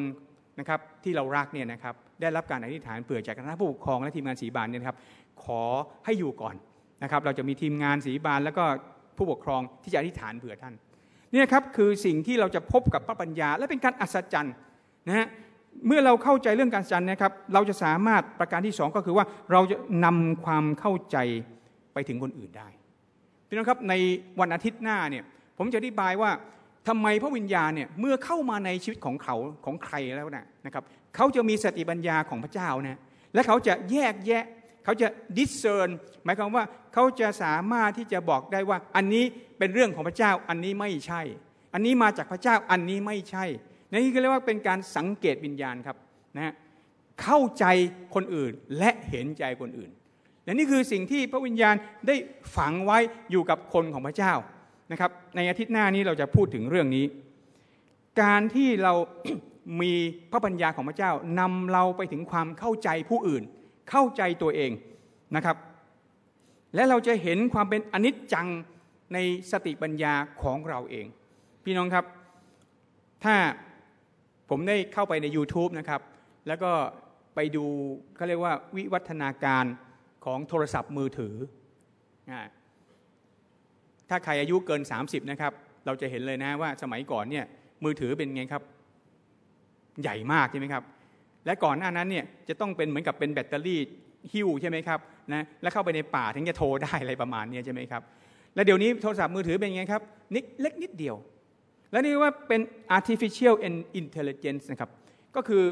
นะครับที่เรารักเนี่ยนะครับได้รับการอธิษฐานเผื่อจากคณะผู้ปกครองและทีมงานสีบานเนี่ยครับขอให้อยู่ก่อนนะครับเราจะมีทีมงานสีบานแล้วก็ผู้ปกครองที่จะอธิษฐานเผื่อท่านนี่ครับคือสิ่งที่เราจะพบกับพระปัญญา และเป็นการอัศจรรย์นะฮะเมื่อเราเข้าใจเรื่องการจันนะครับ เราจะสามารถประการที่สองก็คือว่าเราจะนำความเข้าใจไปถึงคนอื่นได้พี่น้องครับในวันอาทิตย์หน้าเนี่ย ผมจะอธิบายว่าทำไมพระวิญญาณเนี่ยเมื่อเข้ามาในชีวิตของเขาของใครแล้วนะนะครับเขาจะมีสติปัญญาของพระเจ้านะและเขาจะแยกแยะเขาจะดิสเซิร์นหมายความว่าเขาจะสามารถที่จะบอกได้ว่าอันนี้เป็นเรื่องของพระเจ้าอันนี้ไม่ใช่ อันนี้มาจากพระเจ้าอันนี้ไม่ใช่นี่ก็เรียกว่าเป็นการสังเกตวิญญาณครับนะเข้าใจคนอื่นและเห็นใจคนอื่นและนี่คือสิ่งที่พระวิญญาณได้ฝังไว้อยู่กับคนของพระเจ้า นะครับในอาทิตย์หน้านี้เราจะพูดถึงเรื่องนี้ การที่เรามีพระปัญญาของพระเจ้านำเราไปถึงความเข้าใจผู้อื่น เข้าใจตัวเองนะครับ และเราจะเห็นความเป็นอนิจจังในสติปัญญาของเราเอง พี่น้องครับ ถ้าผมได้เข้าไปใน YouTube นะครับ แล้วก็ไปดูเขาเรียกว่าวิวัฒนาการของโทรศัพท์มือถือ ถ้าใครอายุเกิน 30 นะครับ เราจะเห็นเลยนะว่าสมัยก่อนเนี่ยมือถือเป็นไงครับ ใหญ่มากใช่ไหมครับ และก่อนหน้านั้นเนี่ยจะต้องเป็นเหมือนกับเป็นแบตเตอรี่หิ้วใช่ไหมครับนะแล้วเข้าไปในป่าถึงจะโทรได้อะไรประมาณนี้ใช่ไหมครับ และเดี๋ยวนี้โทรศัพท์มือถือเป็นไงครับนิดเล็กนิดเดียว และนี่ว่าเป็น artificial intelligence นะครับก็คือ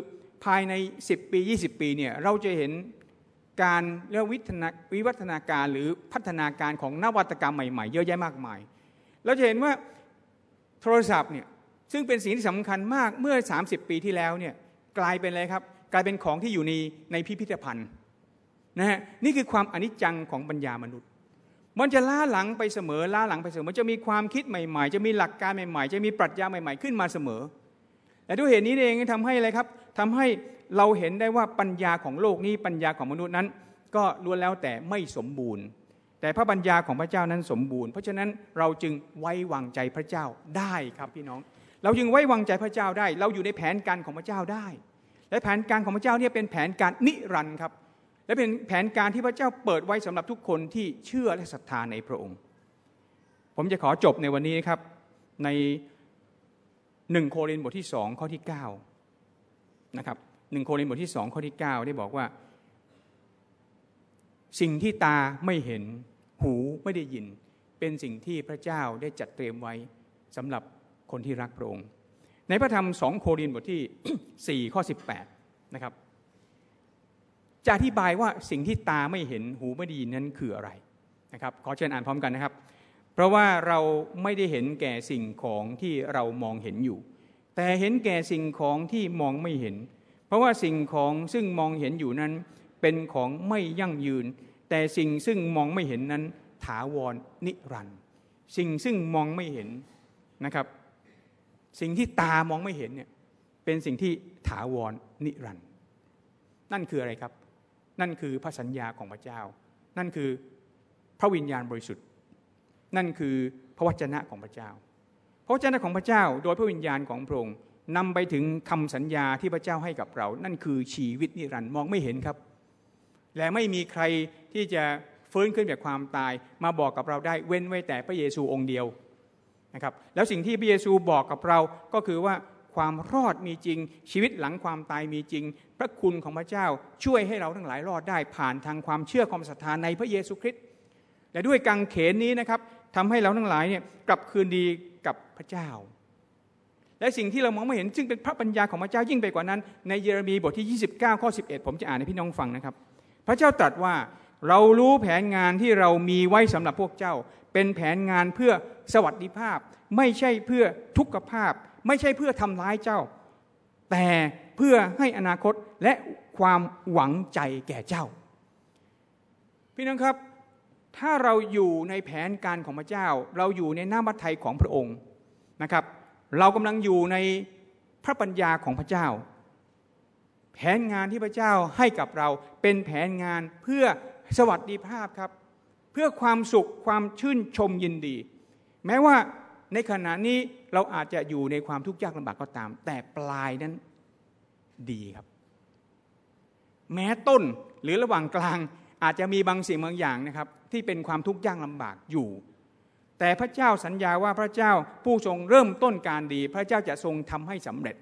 ภายใน 10 ปี 20 ปีเนี่ยเราจะเห็น การเรียกวิวัฒนาการหรือพัฒนาการของนวัตกรรมใหม่ๆ เยอะแยะมากมาย เราจะเห็นว่าโทรศัพท์เนี่ยซึ่งเป็นสิ่งที่สำคัญมากเมื่อ 30 ปีที่แล้วเนี่ยกลายเป็นอะไรครับกลายเป็นของที่อยู่ในในพิพิธภัณฑ์นะฮะนี่คือความอนิจจังของปัญญามนุษย์ มันจะล้าหลังไปเสมอล้าหลังไปเสมอมันจะมีความคิดใหม่ ๆ จะมีหลักการใหม่ ๆ จะมีปรัชญาใหม่ ๆ ขึ้นมาเสมอแต่ด้วยเหตุนี้เองทำให้อะไรครับ ทำให้เราเห็นได้ว่าปัญญาของโลกนี้ปัญญาของมนุษย์นั้น ก็ล้วนแล้วแต่ไม่สมบูรณ์ แต่พระปัญญาของพระเจ้านั้นสมบูรณ์ เพราะฉะนั้นเราจึงไว้วางใจพระเจ้าได้ครับพี่น้อง เราจึงไว้วางใจพระเจ้าได้ เราอยู่ในแผนการของพระเจ้าได้ และแผนการของพระเจ้าเนี่ยเป็นแผนการนิรันดร์ครับ และเป็นแผนการที่พระเจ้าเปิดไว้สำหรับทุกคนที่เชื่อและศรัทธาในพระองค์ ผมจะขอจบในวันนี้ครับในหนึ่งโครินธ์บทที่สองข้อที่9 นะครับหนึ่งโครินธ์บทที่สองข้อที่ 9 ได้บอกว่า สิ่งที่ตาไม่เห็นหูไม่ได้ยิน เป็นสิ่งที่พระเจ้าได้จัดเตรียมไว้สำหรับคนที่รักพระองค์ในพระธรรมสองโครินธ์บทที่ 4 ข้อ 18 นะครับ จะอธิบายว่าสิ่งที่ตาไม่เห็นหูไม่ได้ยินนั้นคืออะไรนะครับขอเชิญอ่านพร้อมกันนะครับ เพราะว่าเราไม่ได้เห็นแก่สิ่งของที่เรามองเห็นอยู่ แต่เห็นแก่สิ่งของที่มองไม่เห็น เพราะว่าสิ่งของซึ่งมองเห็นอยู่นั้นเป็นของไม่ยั่งยืน แต่สิ่งซึ่งมองไม่เห็นนั้น ถาวรนิรันด์สิ่งซึ่งมองไม่เห็นนะครับ สิ่งที่ตามองไม่เห็นเนี่ยเป็นสิ่งที่ถาวรนิรันด์นั่นคืออะไรครับ นั่นคือพระสัญญาของพระเจ้า นั่นคือพระวิญญาณบริสุทธิ์ นั่นคือพระวจนะของพระเจ้า ระวจนะของพระเจ้าโดยพระวิญญาณของพระองค์นำไปถึงคำสัญญาที่พระเจ้าให้กับเรา นั่นคือชีวิตนิรันดร์มองไม่เห็นครับ และไม่มีใครที่จะฟื้นขึ้นจากความตายมาบอกกับเราได้เว้นไว้แต่พระเยซูองค์เดียวนะครับแล้วสิ่งที่พระเยซูบอกกับเราก็คือว่าความรอดมีจริง ชีวิตหลังความตายมีจริง พระคุณของพระเจ้าช่วยให้เราทั้งหลายรอดได้ผ่านทางความเชื่อความศรัทธาในพระเยซูคริสต์และด้วยกังเขนนี้นะครับ ทำให้เราทั้งหลายเนี่ยกลับคืนดีกับพระเจ้า และสิ่งที่เรามองไม่เห็นซึ่งเป็นพระปัญญาของพระเจ้ายิ่งไปกว่านั้น ในเยเรมีบทที่ 29 ข้อ 11 ผมจะอ่านให้พี่น้องฟังนะครับ พระเจ้าตรัสว่าเรารู้แผนงานที่เรามีไว้สำหรับพวกเจ้า เป็นแผนงานเพื่อสวัสดิภาพ ไม่ใช่เพื่อทุกขภาพ ไม่ใช่เพื่อทำร้ายเจ้า แต่เพื่อให้อนาคตและความหวังใจแก่เจ้า พี่น้องครับ ถ้าเราอยู่ในแผนการของพระเจ้า เราอยู่ในน้ำมัทไทยของพระองค์นะครับ เรากำลังอยู่ในพระปัญญาของพระเจ้า แผนงานที่พระเจ้าให้กับเราเป็นแผนงานเพื่อสวัสดิภาพครับ เพื่อความสุขความชื่นชมยินดี แม้ว่าในขณะนี้เราอาจจะอยู่ในความทุกข์ยากลำบากก็ตาม แต่ปลายนั้นดีครับ แม้ต้นหรือระหว่างกลาง อาจจะมีบางสิ่งบางอย่างนะครับ ที่เป็นความทุกข์ยากลำบากอยู่ แต่พระเจ้าสัญญาว่าพระเจ้าผู้ทรงเริ่มต้นการดี พระเจ้าจะทรงทำให้สำเร็จ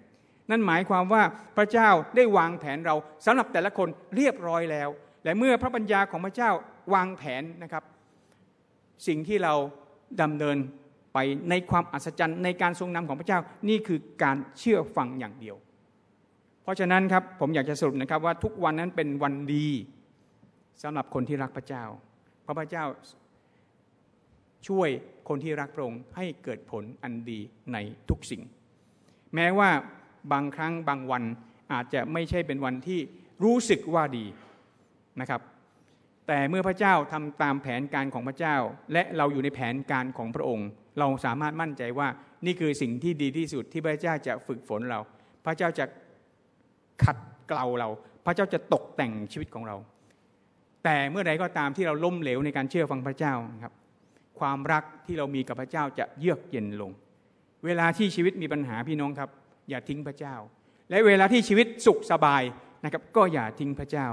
นั่นหมายความว่าพระเจ้าได้วางแผนเราสำหรับแต่ละคนเรียบร้อยแล้ว และเมื่อพระปัญญาของพระเจ้าวางแผนนะครับ สิ่งที่เราดำเนินไปในความอัศจรรย์ในการทรงนำของพระเจ้านี่คือการเชื่อฟังอย่างเดียว เพราะฉะนั้นครับผมอยากจะสรุปนะครับว่าทุกวันนั้นเป็นวันดี สำหรับคนที่รักพระเจ้าพราะพระเจ้าช่วยคนที่รักพระองค์ให้เกิดผลอันดีในทุกสิ่ง แม้ว่าบางครั้งบางวันอาจจะไม่ใช่เป็นวันที่รู้สึกว่าดีนะครับ แต่เมื่อพระเจ้าทำตามแผนการของพระเจ้า และเราอยู่ในแผนการของพระองค์ เราสามารถมั่นใจว่านี่คือสิ่งที่ดีที่สุดที่พระเจ้าจะฝึกฝนเรา พระเจ้าจะขัดเกลาเรา พระเจ้าจะตกแต่งชีวิตของเรา แต่เมื่อใดก็ตามที่เราล้มเหลวในการเชื่อฟังพระเจ้าครับ ความรักที่เรามีกับพระเจ้าจะเยือกเย็นลง เวลาที่ชีวิตมีปัญหาพี่น้องครับ อย่าทิ้งพระเจ้า และเวลาที่ชีวิตสุขสบายนะครับ ก็อย่าทิ้งพระเจ้า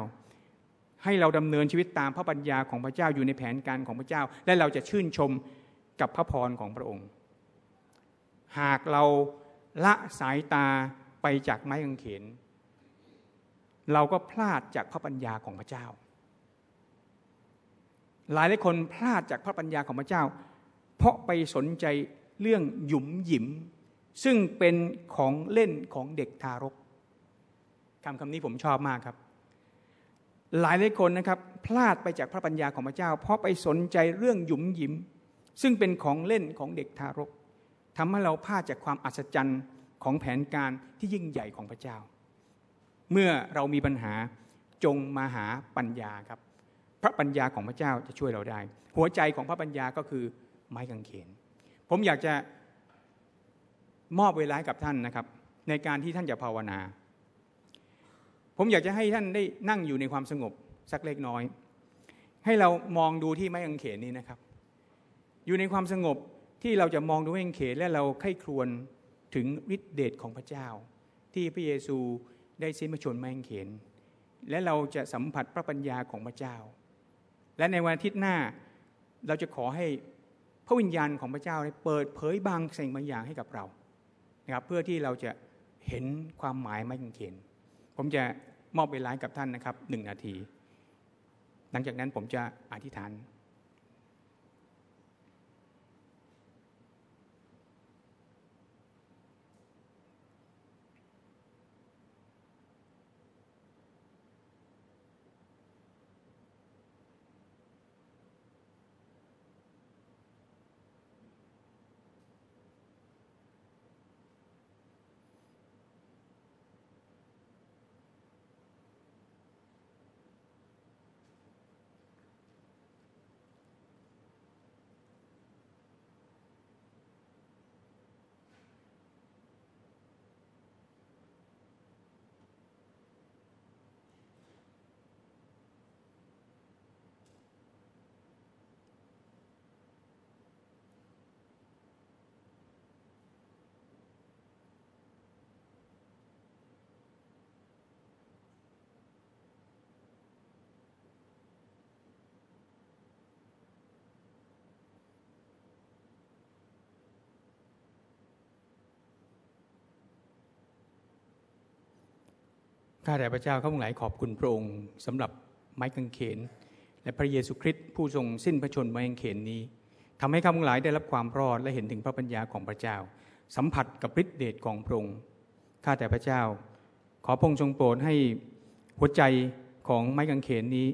ให้เราดำเนินชีวิตตามพระปัญญาของพระเจ้าอยู่ในแผนการของพระเจ้า และเราจะชื่นชมกับพระพรของพระองค์ หากเราละสายตาไปจากไม้กางเขน เราก็พลาดจากพระปัญญาของพระเจ้า หลายหลายคนพลาดจากพระปัญญาของพระเจ้า เพราะไปสนใจเรื่องหยุมหยิม ซึ่งเป็นของเล่นของเด็กทารกคำคำนี้ผมชอบมากครับ หลายหลายคนนะครับ พลาดไปจากพระปัญญาของพระเจ้า เพราะไปสนใจเรื่องหยุมหยิม ซึ่งเป็นของเล่นของเด็กทารกทำให้เราพลาดจากความอัศจรรย์ของแผนการที่ยิ่งใหญ่ของพระเจ้า เมื่อเรามีปัญหาจงมาหาปัญญาครับ พระปัญญาของพระเจ้าจะช่วยเราได้ หัวใจของพระปัญญาก็คือไม้กางเขน ผมอยากจะมอบเวลาให้กับท่านนะครับ ในการที่ท่านจะภาวนา ผมอยากจะให้ท่านได้นั่งอยู่ในความสงบสักเล็กน้อย ให้เรามองดูที่ไม้กางเขนนี้นะครับ อยู่ในความสงบที่เราจะมองดูไม้กางเขนและเราไข้ครวนถึงฤทธิเดชของพระเจ้า ที่พระเยซูได้สิ้นพระชนม์ไม้กางเขนและเราจะสัมผัสพระปัญญาของพระเจ้า และในวันอาทิตย์หน้าเราจะขอให้พระวิญญาณของพระเจ้าเปิดเผยบางสิ่งบางอย่างให้กับเรานะครับเพื่อที่เราจะเห็นความหมายไม่กางเขนผมจะมอบเวลากับท่านนะครับหนึ่งนาที หลังจากนั้นผมจะอธิษฐาน ข้าแต่พระเจ้าข้าพงหลายขอบคุณพระองค์สำหรับไม้กางเขน และพระเยซูคริสต์ผู้ทรงสิ้นพระชนไม้กางเขนนี้ทำให้ข้าพงหลายได้รับความรอดและเห็นถึงพระปัญญาของพระเจ้า สัมผัสกับฤทธิเดชของพระองค์ข้าแต่พระเจ้า ขอพระองค์ทรงโปรดให้หัวใจของไม้กางเขนนี้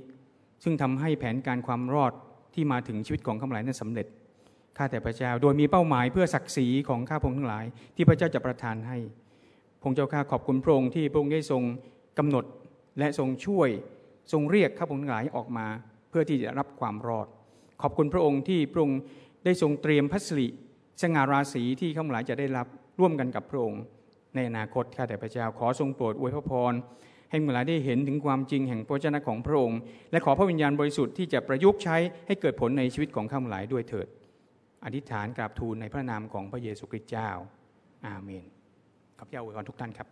ซึ่งทำให้แผนการความรอดที่มาถึงชีวิตของข้าพงหลายนั้นสำเร็จข้าแต่พระเจ้าโดยมีเป้าหมายเพื่อศักดิ์ศรีของข้าพงทั้งหลาย ที่พระเจ้าจะประทานให้พงเจ้าข้าขอบคุณพระองค์ที่พระองค์ได้ทรง กำหนดและทรงช่วยทรงเรียกข้าพงทั้งหลายออกมาเพื่อที่จะรับความรอด ขอบคุณพระองค์ที่พระองค์ได้ทรงเตรียมพัสริสง่าราศีที่ข้าพงหลายจะได้รับร่วมกันกับพระองค์ ในอนาคตข้าแต่พระเจ้าขอทรงโปรดอวยพระพรให้ข้าพงหลายได้เห็นถึงความจริงแห่งพระเจ้าของพระองค์ และขอพระวิญญาณบริสุทธิ์ที่จะประยุกต์ใช้ให้เกิดผลในชีวิตของข้าพงหลายด้วยเถิด อธิษฐานกราบทูลในพระนามของพระเยซูคริสต์เจ้า อาเมนขอบพระเจ้าอวยพรทุกท่านครับ